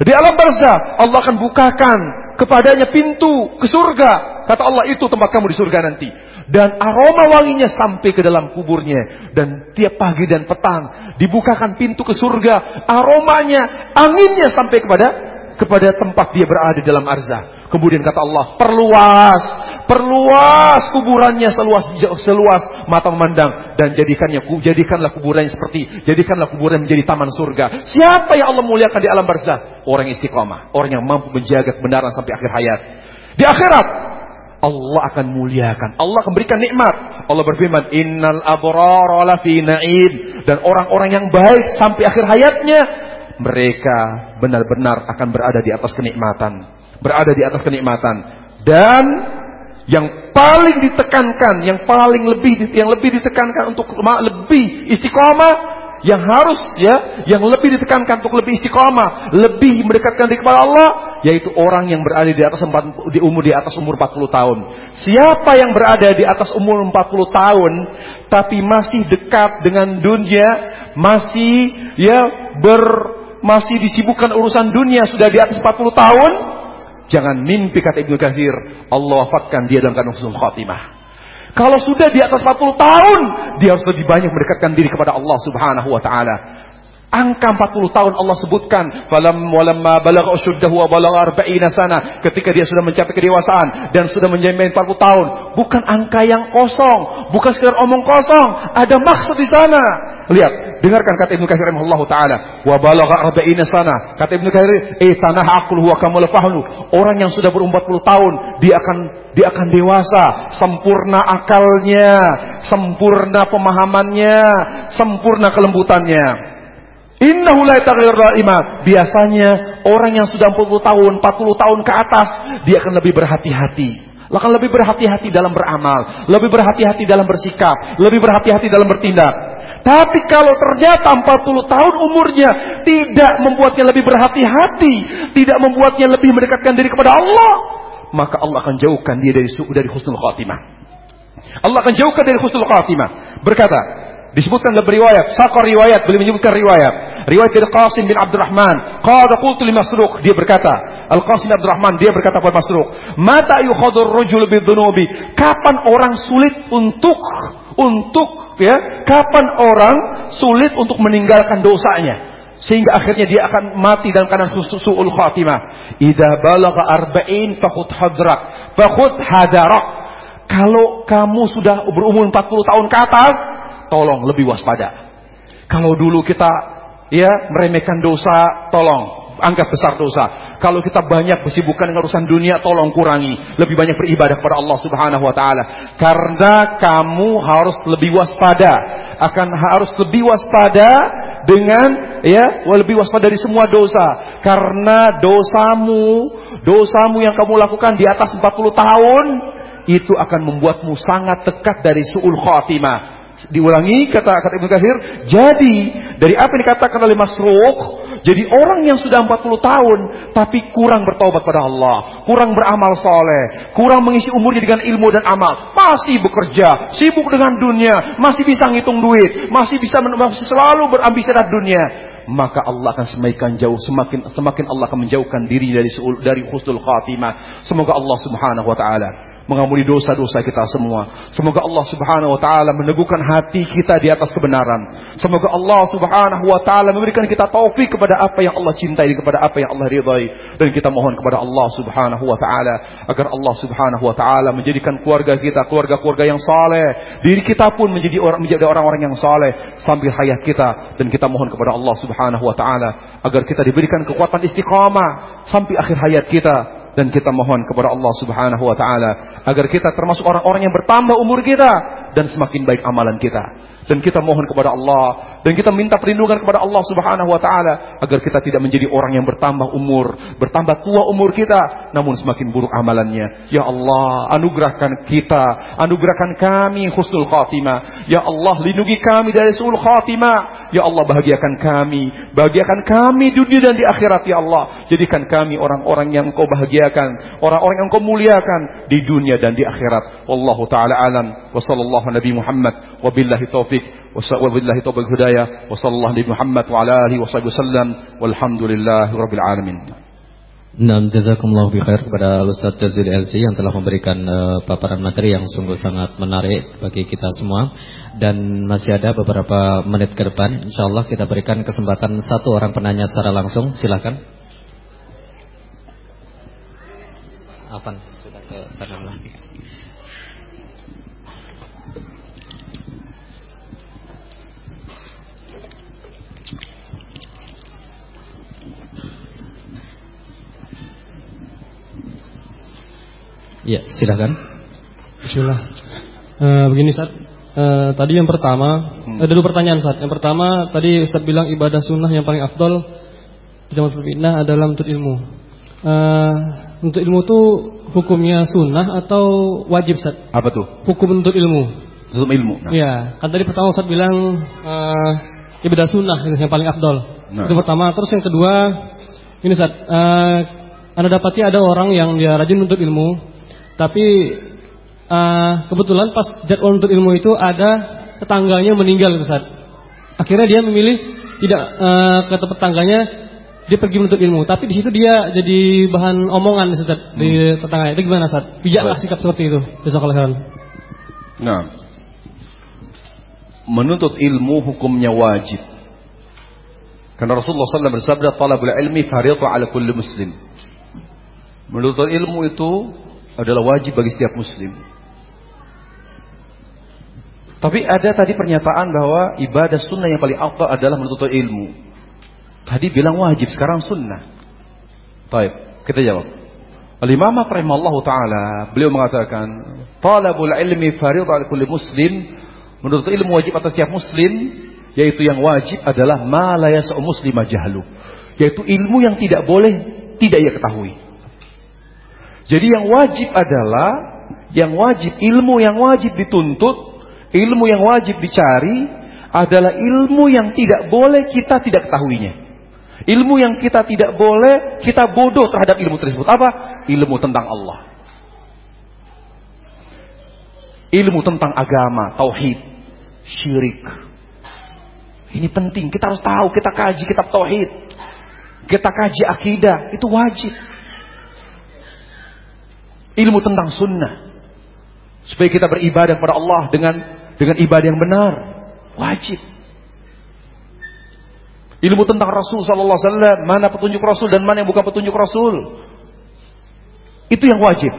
di alam barzah Allah akan bukakan kepadanya pintu ke surga. Kata Allah itu tempat kamu di surga nanti. Dan aroma wanginya sampai ke dalam kuburnya. Dan tiap pagi dan petang dibukakan pintu ke surga. Aromanya, anginnya sampai kepada kepada tempat dia berada dalam arzah. Kemudian kata Allah, perluas, perluas kuburannya seluas seluas mata memandang dan jadikannya jadikanlah kuburannya seperti jadikanlah kuburan menjadi taman surga. Siapa yang Allah muliakan di alam barzah? Orang istiqomah, orang yang mampu menjaga kebenaran sampai akhir hayat. Di akhirat Allah akan muliakan. Allah akan berikan nikmat. Allah berfirman, "Innal abrara lafi na'im." Dan orang-orang yang baik sampai akhir hayatnya mereka benar-benar akan berada di atas kenikmatan, berada di atas kenikmatan dan yang paling ditekankan, yang paling lebih yang lebih ditekankan untuk lebih istiqomah yang harus ya, yang lebih ditekankan untuk lebih istiqomah, lebih mendekatkan diri kepada Allah, yaitu orang yang berada di atas di umur di atas umur 40 tahun. Siapa yang berada di atas umur 40 tahun tapi masih dekat dengan dunia, masih ya ber masih disibukkan urusan dunia sudah di atas 40 tahun, jangan mimpi kata Ibnu Katsir, Allah wafatkan dia dalam keadaan husnul khatimah. Kalau sudah di atas 40 tahun, dia harus lebih banyak mendekatkan diri kepada Allah Subhanahu wa taala. Angka 40 tahun Allah sebutkan, falam walamma balagha usyuddahu wa arba'ina sana, ketika dia sudah mencapai kedewasaan dan sudah mencapai 40 tahun, bukan angka yang kosong, bukan sekedar omong kosong, ada maksud di sana. Lihat, dengarkan kata Ibnu Katsir rahimahullahu taala, wa arba'ina sana. Kata Ibnu Katsir, eh tanah akul wa kamal fahlu. Orang yang sudah berumur 40 tahun, dia akan dia akan dewasa, sempurna akalnya, sempurna pemahamannya, sempurna kelembutannya. Innahu la iman. Biasanya orang yang sudah 40 tahun, 40 tahun ke atas, dia akan lebih berhati-hati. Akan lebih berhati-hati dalam beramal, lebih berhati-hati dalam bersikap, lebih berhati-hati dalam bertindak. Tapi kalau ternyata 40 tahun umurnya tidak membuatnya lebih berhati-hati, tidak membuatnya lebih mendekatkan diri kepada Allah, maka Allah akan jauhkan dia dari dari husnul khatimah. Allah akan jauhkan dari husnul khatimah. Berkata, disebutkan dalam riwayat, sakar riwayat, beliau menyebutkan riwayat. Riwayat dari Qasim bin Abdurrahman. Qala qultu li Masruq, dia berkata, Al-Qasim bin Abdurrahman, dia berkata kepada Masruq, "Mata yukhadur rajul bidzunubi?" Kapan orang sulit untuk untuk ya, kapan orang sulit untuk meninggalkan dosanya? sehingga akhirnya dia akan mati dalam keadaan su'ul khatimah. Idza balagha arba'in fakhud hadrak, fakhud hadarak. Kalau kamu sudah berumur 40 tahun ke atas, tolong lebih waspada. Kalau dulu kita ya meremehkan dosa, tolong anggap besar dosa. Kalau kita banyak bersibukkan dengan urusan dunia, tolong kurangi. Lebih banyak beribadah kepada Allah Subhanahu wa taala. Karena kamu harus lebih waspada, akan harus lebih waspada dengan ya, lebih waspada dari semua dosa. Karena dosamu, dosamu yang kamu lakukan di atas 40 tahun itu akan membuatmu sangat dekat dari suul khatimah Diulangi kata kata Ibnu Katsir, jadi dari apa yang dikatakan oleh Masruq, jadi orang yang sudah 40 tahun tapi kurang bertobat pada Allah, kurang beramal soleh, kurang mengisi umurnya dengan ilmu dan amal, masih bekerja, sibuk dengan dunia, masih bisa ngitung duit, masih bisa masih selalu berambisi terhadap dunia, maka Allah akan semakin jauh, semakin semakin Allah akan menjauhkan diri dari dari husnul khatimah. Semoga Allah Subhanahu wa taala mengampuni dosa-dosa kita semua. Semoga Allah Subhanahu wa taala meneguhkan hati kita di atas kebenaran. Semoga Allah Subhanahu wa taala memberikan kita taufik kepada apa yang Allah cintai kepada apa yang Allah ridhai dan kita mohon kepada Allah Subhanahu wa taala agar Allah Subhanahu wa taala menjadikan keluarga kita keluarga-keluarga yang saleh, diri kita pun menjadi orang menjadi orang-orang yang saleh sambil hayat kita dan kita mohon kepada Allah Subhanahu wa taala agar kita diberikan kekuatan istiqamah sampai akhir hayat kita dan kita mohon kepada Allah Subhanahu wa taala agar kita termasuk orang-orang yang bertambah umur kita dan semakin baik amalan kita. Dan kita mohon kepada Allah dan kita minta perlindungan kepada Allah Subhanahu wa taala agar kita tidak menjadi orang yang bertambah umur, bertambah tua umur kita namun semakin buruk amalannya. Ya Allah, anugerahkan kita, anugerahkan kami husnul khatimah. Ya Allah, lindungi kami dari suul khatimah. Ya Allah, bahagiakan kami, bahagiakan kami dunia dan di akhirat ya Allah. Jadikan kami orang-orang yang Engkau bahagiakan, orang-orang yang Engkau muliakan di dunia dan di akhirat. Wallahu taala alam wa sallallahu nabi Muhammad wa billahi taufiq وبالله توفيق الهداية وصلى الله على محمد وعلى آله وصحبه وسلم والحمد لله رب العالمين
Nah, jazakumullah khair kepada Ustaz Jazil LC yang telah memberikan uh, paparan materi yang sungguh sangat menarik bagi kita semua dan masih ada beberapa menit ke depan insyaallah kita berikan kesempatan satu orang penanya secara langsung silakan. Apa sudah ke sana Ya, silakan.
Bismillah. Uh, begini saat uh, tadi yang pertama hmm. ada dua pertanyaan saat. Yang pertama tadi Ustaz bilang ibadah sunnah yang paling afdol di zaman berpindah adalah untuk ilmu. Uh, untuk ilmu itu hukumnya sunnah atau wajib saat?
Apa tuh?
Hukum untuk ilmu.
Untuk ilmu.
Nah. Ya, kan tadi pertama Ustaz bilang uh, ibadah sunnah yang paling afdol. Nah. Itu pertama. Terus yang kedua ini saat uh, anda dapati ada orang yang dia rajin untuk ilmu, tapi uh, kebetulan pas jadwal untuk ilmu itu ada tetangganya meninggal Ustaz. akhirnya dia memilih tidak uh, ke tempat tangganya dia pergi menuntut ilmu. Tapi di situ dia jadi bahan omongan Ustaz hmm. di tetangga itu gimana Ustaz? Bijaklah sikap seperti itu. Jazakallahu khairan.
Nah. Menuntut ilmu hukumnya wajib. Karena Rasulullah SAW bersabda talabul ilmi fardhu ala kulli muslim. Menuntut ilmu itu adalah wajib bagi setiap muslim tapi ada tadi pernyataan bahwa ibadah sunnah yang paling afdal adalah menuntut ilmu. Tadi bilang wajib, sekarang sunnah. Baik, kita jawab. Al-Imam rahimahullah taala, beliau mengatakan, "Talabul ilmi fardhu 'ala kulli muslim." Menuntut ilmu wajib atas setiap muslim, yaitu yang wajib adalah ma la yas'u muslima jahlu. Yaitu ilmu yang tidak boleh tidak ia ketahui. Jadi yang wajib adalah yang wajib ilmu yang wajib dituntut Ilmu yang wajib dicari adalah ilmu yang tidak boleh kita tidak ketahuinya. Ilmu yang kita tidak boleh kita bodoh terhadap ilmu tersebut. Apa? Ilmu tentang Allah. Ilmu tentang agama, tauhid, syirik. Ini penting, kita harus tahu, kita kaji kitab tauhid. Kita kaji akidah, itu wajib. Ilmu tentang sunnah. Supaya kita beribadah kepada Allah dengan dengan ibadah yang benar. Wajib. Ilmu tentang Rasul Sallallahu Alaihi mana petunjuk Rasul dan mana yang bukan petunjuk Rasul. Itu yang wajib.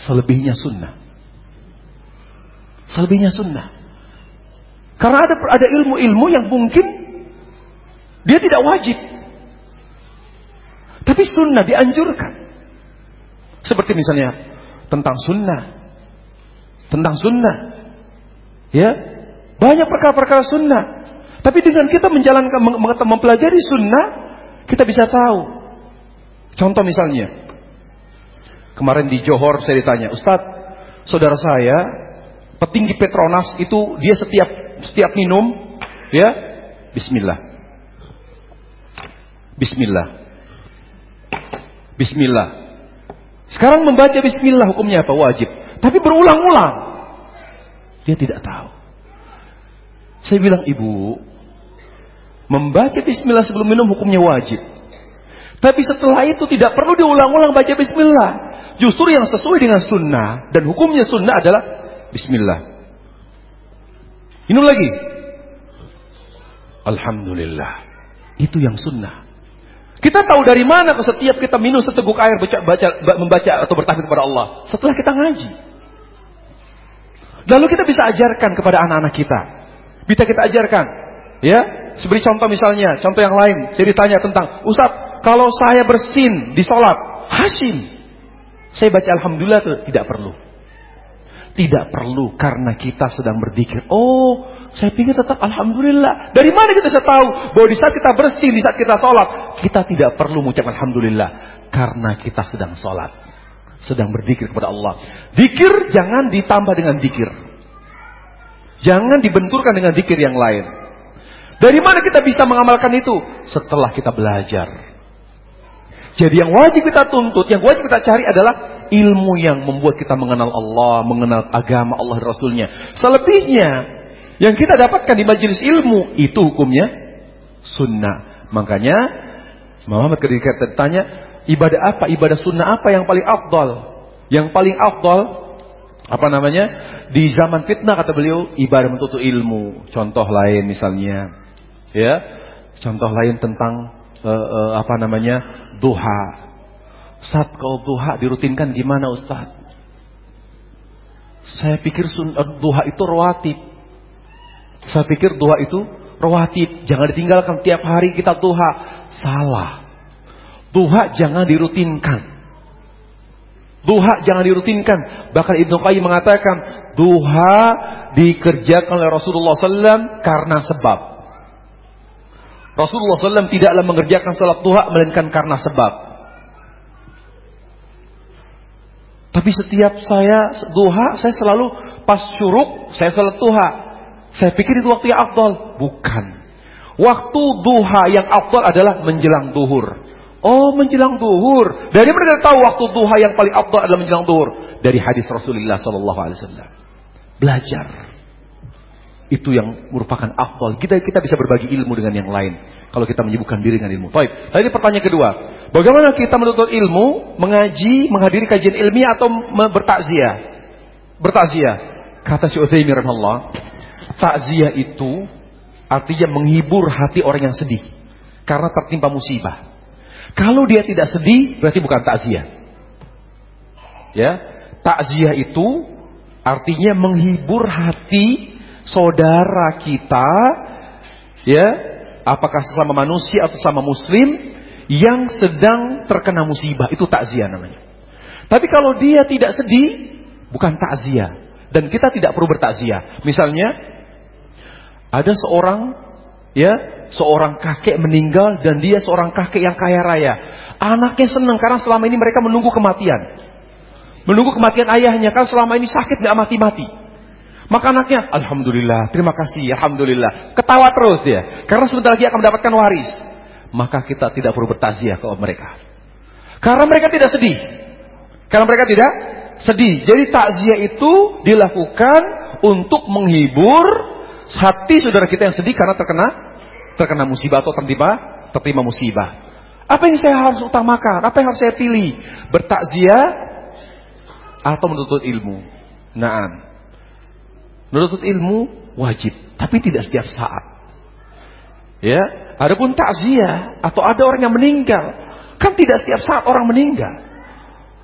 Selebihnya sunnah. Selebihnya sunnah. Karena ada ada ilmu-ilmu yang mungkin dia tidak wajib. Tapi sunnah dianjurkan. Seperti misalnya tentang sunnah. Tentang sunnah. Ya, banyak perkara-perkara sunnah. Tapi dengan kita menjalankan, mempelajari sunnah, kita bisa tahu. Contoh misalnya, kemarin di Johor saya ditanya, Ustadz, saudara saya, petinggi Petronas itu dia setiap setiap minum, ya, Bismillah, Bismillah, Bismillah. Sekarang membaca Bismillah hukumnya apa? Wajib. Tapi berulang-ulang. Dia tidak tahu. Saya bilang, ibu, membaca bismillah sebelum minum hukumnya wajib. Tapi setelah itu tidak perlu diulang-ulang baca bismillah. Justru yang sesuai dengan sunnah dan hukumnya sunnah adalah bismillah. Minum lagi. Alhamdulillah. Itu yang sunnah. Kita tahu dari mana setiap kita minum seteguk air baca, baca, membaca atau bertahmid kepada Allah. Setelah kita ngaji. Lalu kita bisa ajarkan kepada anak-anak kita. Bisa kita ajarkan. Ya, seperti contoh misalnya, contoh yang lain. Saya ditanya tentang, Ustaz, kalau saya bersin di sholat, hasim. Saya baca Alhamdulillah itu tidak perlu. Tidak perlu karena kita sedang berdikir. Oh, saya pikir tetap Alhamdulillah. Dari mana kita bisa tahu bahwa di saat kita bersin, di saat kita sholat, kita tidak perlu mengucapkan Alhamdulillah. Karena kita sedang sholat sedang berzikir kepada Allah. Zikir jangan ditambah dengan zikir. Jangan dibenturkan dengan zikir yang lain. Dari mana kita bisa mengamalkan itu? Setelah kita belajar. Jadi yang wajib kita tuntut, yang wajib kita cari adalah ilmu yang membuat kita mengenal Allah, mengenal agama Allah dan Rasulnya. Selebihnya, yang kita dapatkan di majelis ilmu, itu hukumnya sunnah. Makanya, Muhammad ketika ditanya, Ibadah apa? Ibadah sunnah apa yang paling afdal? Yang paling afdal apa namanya? Di zaman fitnah kata beliau ibadah menuntut ilmu. Contoh lain misalnya, ya. Contoh lain tentang uh, uh, apa namanya? duha. Saat kau duha dirutinkan gimana Ustaz? Saya pikir sun, uh, duha itu rawatib. Saya pikir duha itu rawatib. Jangan ditinggalkan tiap hari kita duha. Salah. Duha jangan dirutinkan. Duha jangan dirutinkan. Bahkan Ibnu Qayyim mengatakan, duha dikerjakan oleh Rasulullah SAW karena sebab. Rasulullah SAW tidaklah mengerjakan salat duha melainkan karena sebab. Tapi setiap saya duha, saya selalu pas syuruk, saya salat duha. Saya pikir itu waktu yang afdal. Bukan. Waktu duha yang afdal adalah menjelang duhur. Oh menjelang duhur. Dari mana tahu waktu duha yang paling afdal adalah menjelang duhur? Dari hadis Rasulullah Wasallam. Belajar. itu yang merupakan afdal. Kita kita bisa berbagi ilmu dengan yang lain kalau kita menyibukkan diri dengan ilmu. Baik. Tadi pertanyaan kedua, bagaimana kita menuntut ilmu, mengaji, menghadiri kajian ilmiah atau bertakziah? Bertakziah. Kata Syekh Utsaimin rahimahullah, takziah itu artinya menghibur hati orang yang sedih karena tertimpa musibah. Kalau dia tidak sedih, berarti bukan takziah. Ya, takziah itu artinya menghibur hati saudara kita ya apakah sesama manusia atau sama muslim yang sedang terkena musibah itu takziah namanya tapi kalau dia tidak sedih bukan takziah dan kita tidak perlu bertakziah misalnya ada seorang ya seorang kakek meninggal dan dia seorang kakek yang kaya raya anaknya senang karena selama ini mereka menunggu kematian menunggu kematian ayahnya kan selama ini sakit nggak mati-mati maka anaknya, Alhamdulillah, terima kasih, Alhamdulillah. Ketawa terus dia. Karena sebentar lagi akan mendapatkan waris. Maka kita tidak perlu bertaziah ke mereka. Karena mereka tidak sedih. Karena mereka tidak sedih. Jadi takziah itu dilakukan untuk menghibur hati saudara kita yang sedih karena terkena terkena musibah atau tertimpa tertimpa musibah. Apa yang saya harus utamakan? Apa yang harus saya pilih? Bertakziah atau menuntut ilmu? Nah, Menuntut ilmu wajib, tapi tidak setiap saat. Ya, adapun takziah atau ada orang yang meninggal, kan tidak setiap saat orang meninggal.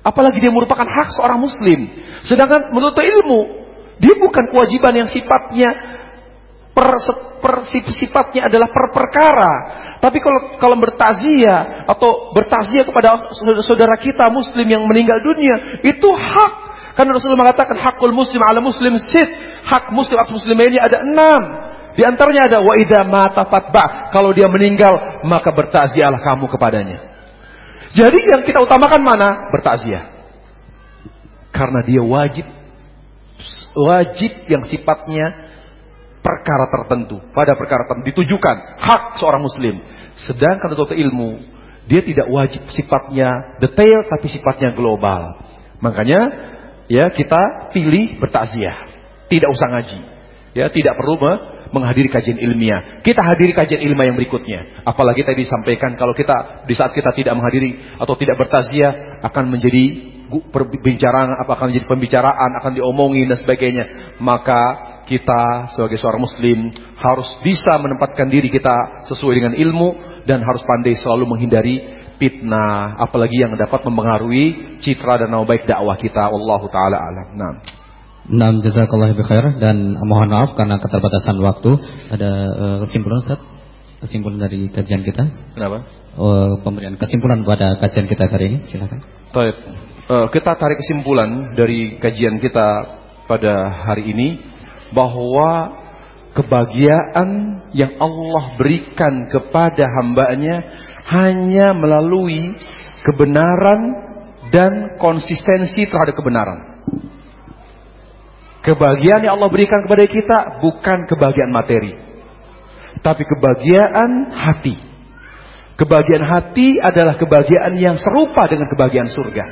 Apalagi dia merupakan hak seorang muslim. Sedangkan menuntut ilmu, dia bukan kewajiban yang sifatnya per, per sifatnya adalah per perkara. Tapi kalau kalau bertaziah atau bertaziah kepada saudara kita muslim yang meninggal dunia, itu hak. Karena Rasulullah mengatakan hakul muslim ala muslim sit hak muslim atas muslim ini ada enam. Di antaranya ada wa idza mata fatba. Kalau dia meninggal, maka bertakziahlah kamu kepadanya. Jadi yang kita utamakan mana? Bertakziah. Karena dia wajib wajib yang sifatnya perkara tertentu, pada perkara tertentu ditujukan hak seorang muslim. Sedangkan untuk ilmu, dia tidak wajib sifatnya detail tapi sifatnya global. Makanya ya kita pilih bertakziah. Tidak usah ngaji. Ya, tidak perlu menghadiri kajian ilmiah. Kita hadiri kajian ilmiah yang berikutnya. Apalagi tadi disampaikan kalau kita di saat kita tidak menghadiri atau tidak bertaziah akan menjadi perbincangan, apa akan menjadi pembicaraan, akan diomongin dan sebagainya. Maka kita sebagai seorang muslim harus bisa menempatkan diri kita sesuai dengan ilmu dan harus pandai selalu menghindari fitnah apalagi yang dapat mempengaruhi citra dan nama baik dakwah kita wallahu taala alam. Nah.
Nah, jazakallah khair dan mohon maaf karena keterbatasan waktu. Ada uh, kesimpulan Ustaz? Kesimpulan dari kajian kita?
Kenapa?
Uh, pemberian kesimpulan pada kajian kita hari ini, silakan.
Baik. Uh, kita tarik kesimpulan dari kajian kita pada hari ini bahwa kebahagiaan yang Allah berikan kepada hambanya hanya melalui kebenaran dan konsistensi terhadap kebenaran. Kebahagiaan yang Allah berikan kepada kita bukan kebahagiaan materi. Tapi kebahagiaan hati. Kebahagiaan hati adalah kebahagiaan yang serupa dengan kebahagiaan surga.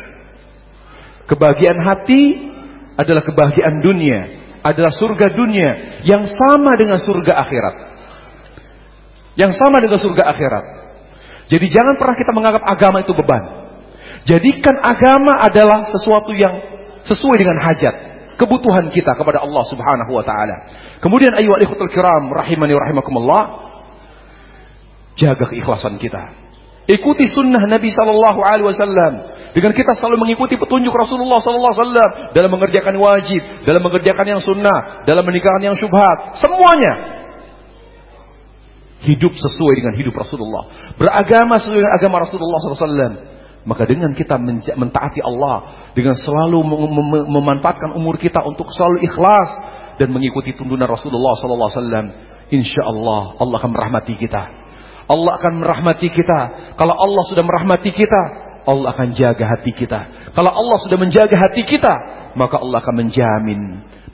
Kebahagiaan hati adalah kebahagiaan dunia. Adalah surga dunia yang sama dengan surga akhirat. Yang sama dengan surga akhirat. Jadi jangan pernah kita menganggap agama itu beban. Jadikan agama adalah sesuatu yang sesuai dengan hajat kebutuhan kita kepada Allah Subhanahu wa taala. Kemudian ayu ikhwatul kiram rahimani rahimakumullah jaga keikhlasan kita. Ikuti sunnah Nabi sallallahu alaihi wasallam dengan kita selalu mengikuti petunjuk Rasulullah sallallahu alaihi wasallam dalam mengerjakan wajib, dalam mengerjakan yang sunnah, dalam meninggalkan yang syubhat, semuanya hidup sesuai dengan hidup Rasulullah, beragama sesuai dengan agama Rasulullah sallallahu alaihi wasallam. Maka dengan kita mentaati Allah, dengan selalu mem memanfaatkan umur kita untuk selalu ikhlas dan mengikuti tuntunan Rasulullah sallallahu alaihi wasallam, insyaallah Allah akan merahmati kita. Allah akan merahmati kita. Kalau Allah sudah merahmati kita, Allah akan jaga hati kita. Kalau Allah sudah menjaga hati kita, maka Allah akan menjamin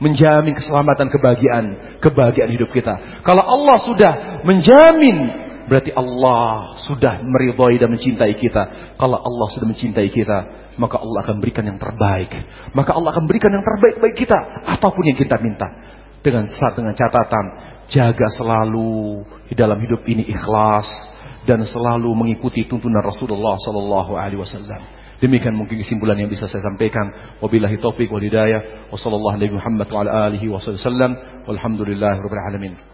menjamin keselamatan kebahagiaan kebahagiaan hidup kita. Kalau Allah sudah menjamin berarti Allah sudah meridhai dan mencintai kita. Kalau Allah sudah mencintai kita, maka Allah akan berikan yang terbaik. Maka Allah akan berikan yang terbaik bagi kita apa pun yang kita minta. dengan dengan catatan jaga selalu di dalam hidup ini ikhlas dan selalu mengikuti tuntunan Rasulullah sallallahu alaihi wasallam. Demikian mungkin kesimpulan yang bisa saya sampaikan. Wabillahi taufik wal hidayah. Wassallallahu alaihi Muhammad wa ala alihi wasallam. Walhamdulillahirabbil alamin.